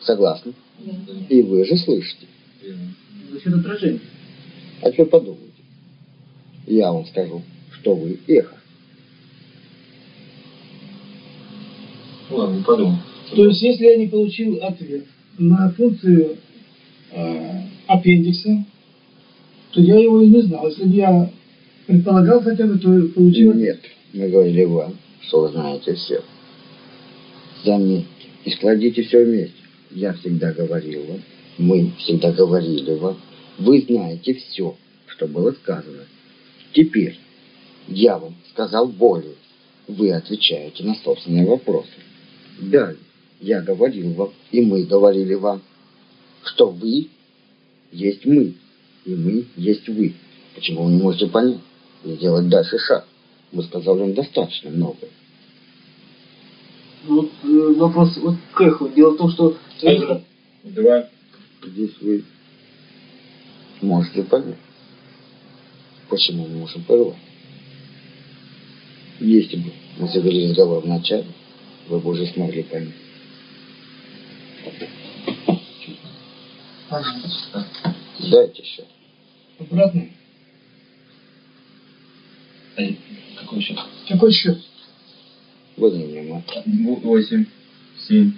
Согласны? Да. И вы же слышите. Верно. За счет отражения. А что подумайте? Я вам скажу, что вы эхо. Ладно, подумал. То есть, если я не получил ответ на функцию э, аппендикса, то я его и не знал. Если бы я предполагал хотя бы, то получил. Нет, мы говорили вам, что вы знаете все. Заметьте и складите все вместе. Я всегда говорил вам, мы всегда говорили вам, вы знаете все, что было сказано. Теперь я вам сказал более. Вы отвечаете на собственные вопросы. Далее я говорил вам, и мы говорили вам, что вы есть мы, и мы есть вы. Почему вы не можете понять и сделать дальше шаг? Мы сказали вам достаточно много. Вот э, вопрос вот к эху. Дело в том, что эхо, Два. Здесь вы можете понять, почему мы можем порвать. Если бы мы завели разговор в начале, вы бы уже смогли понять. Дайте еще. Обратно. А, Какой счет? Какой счет? Возьми внимание. Восемь, семь,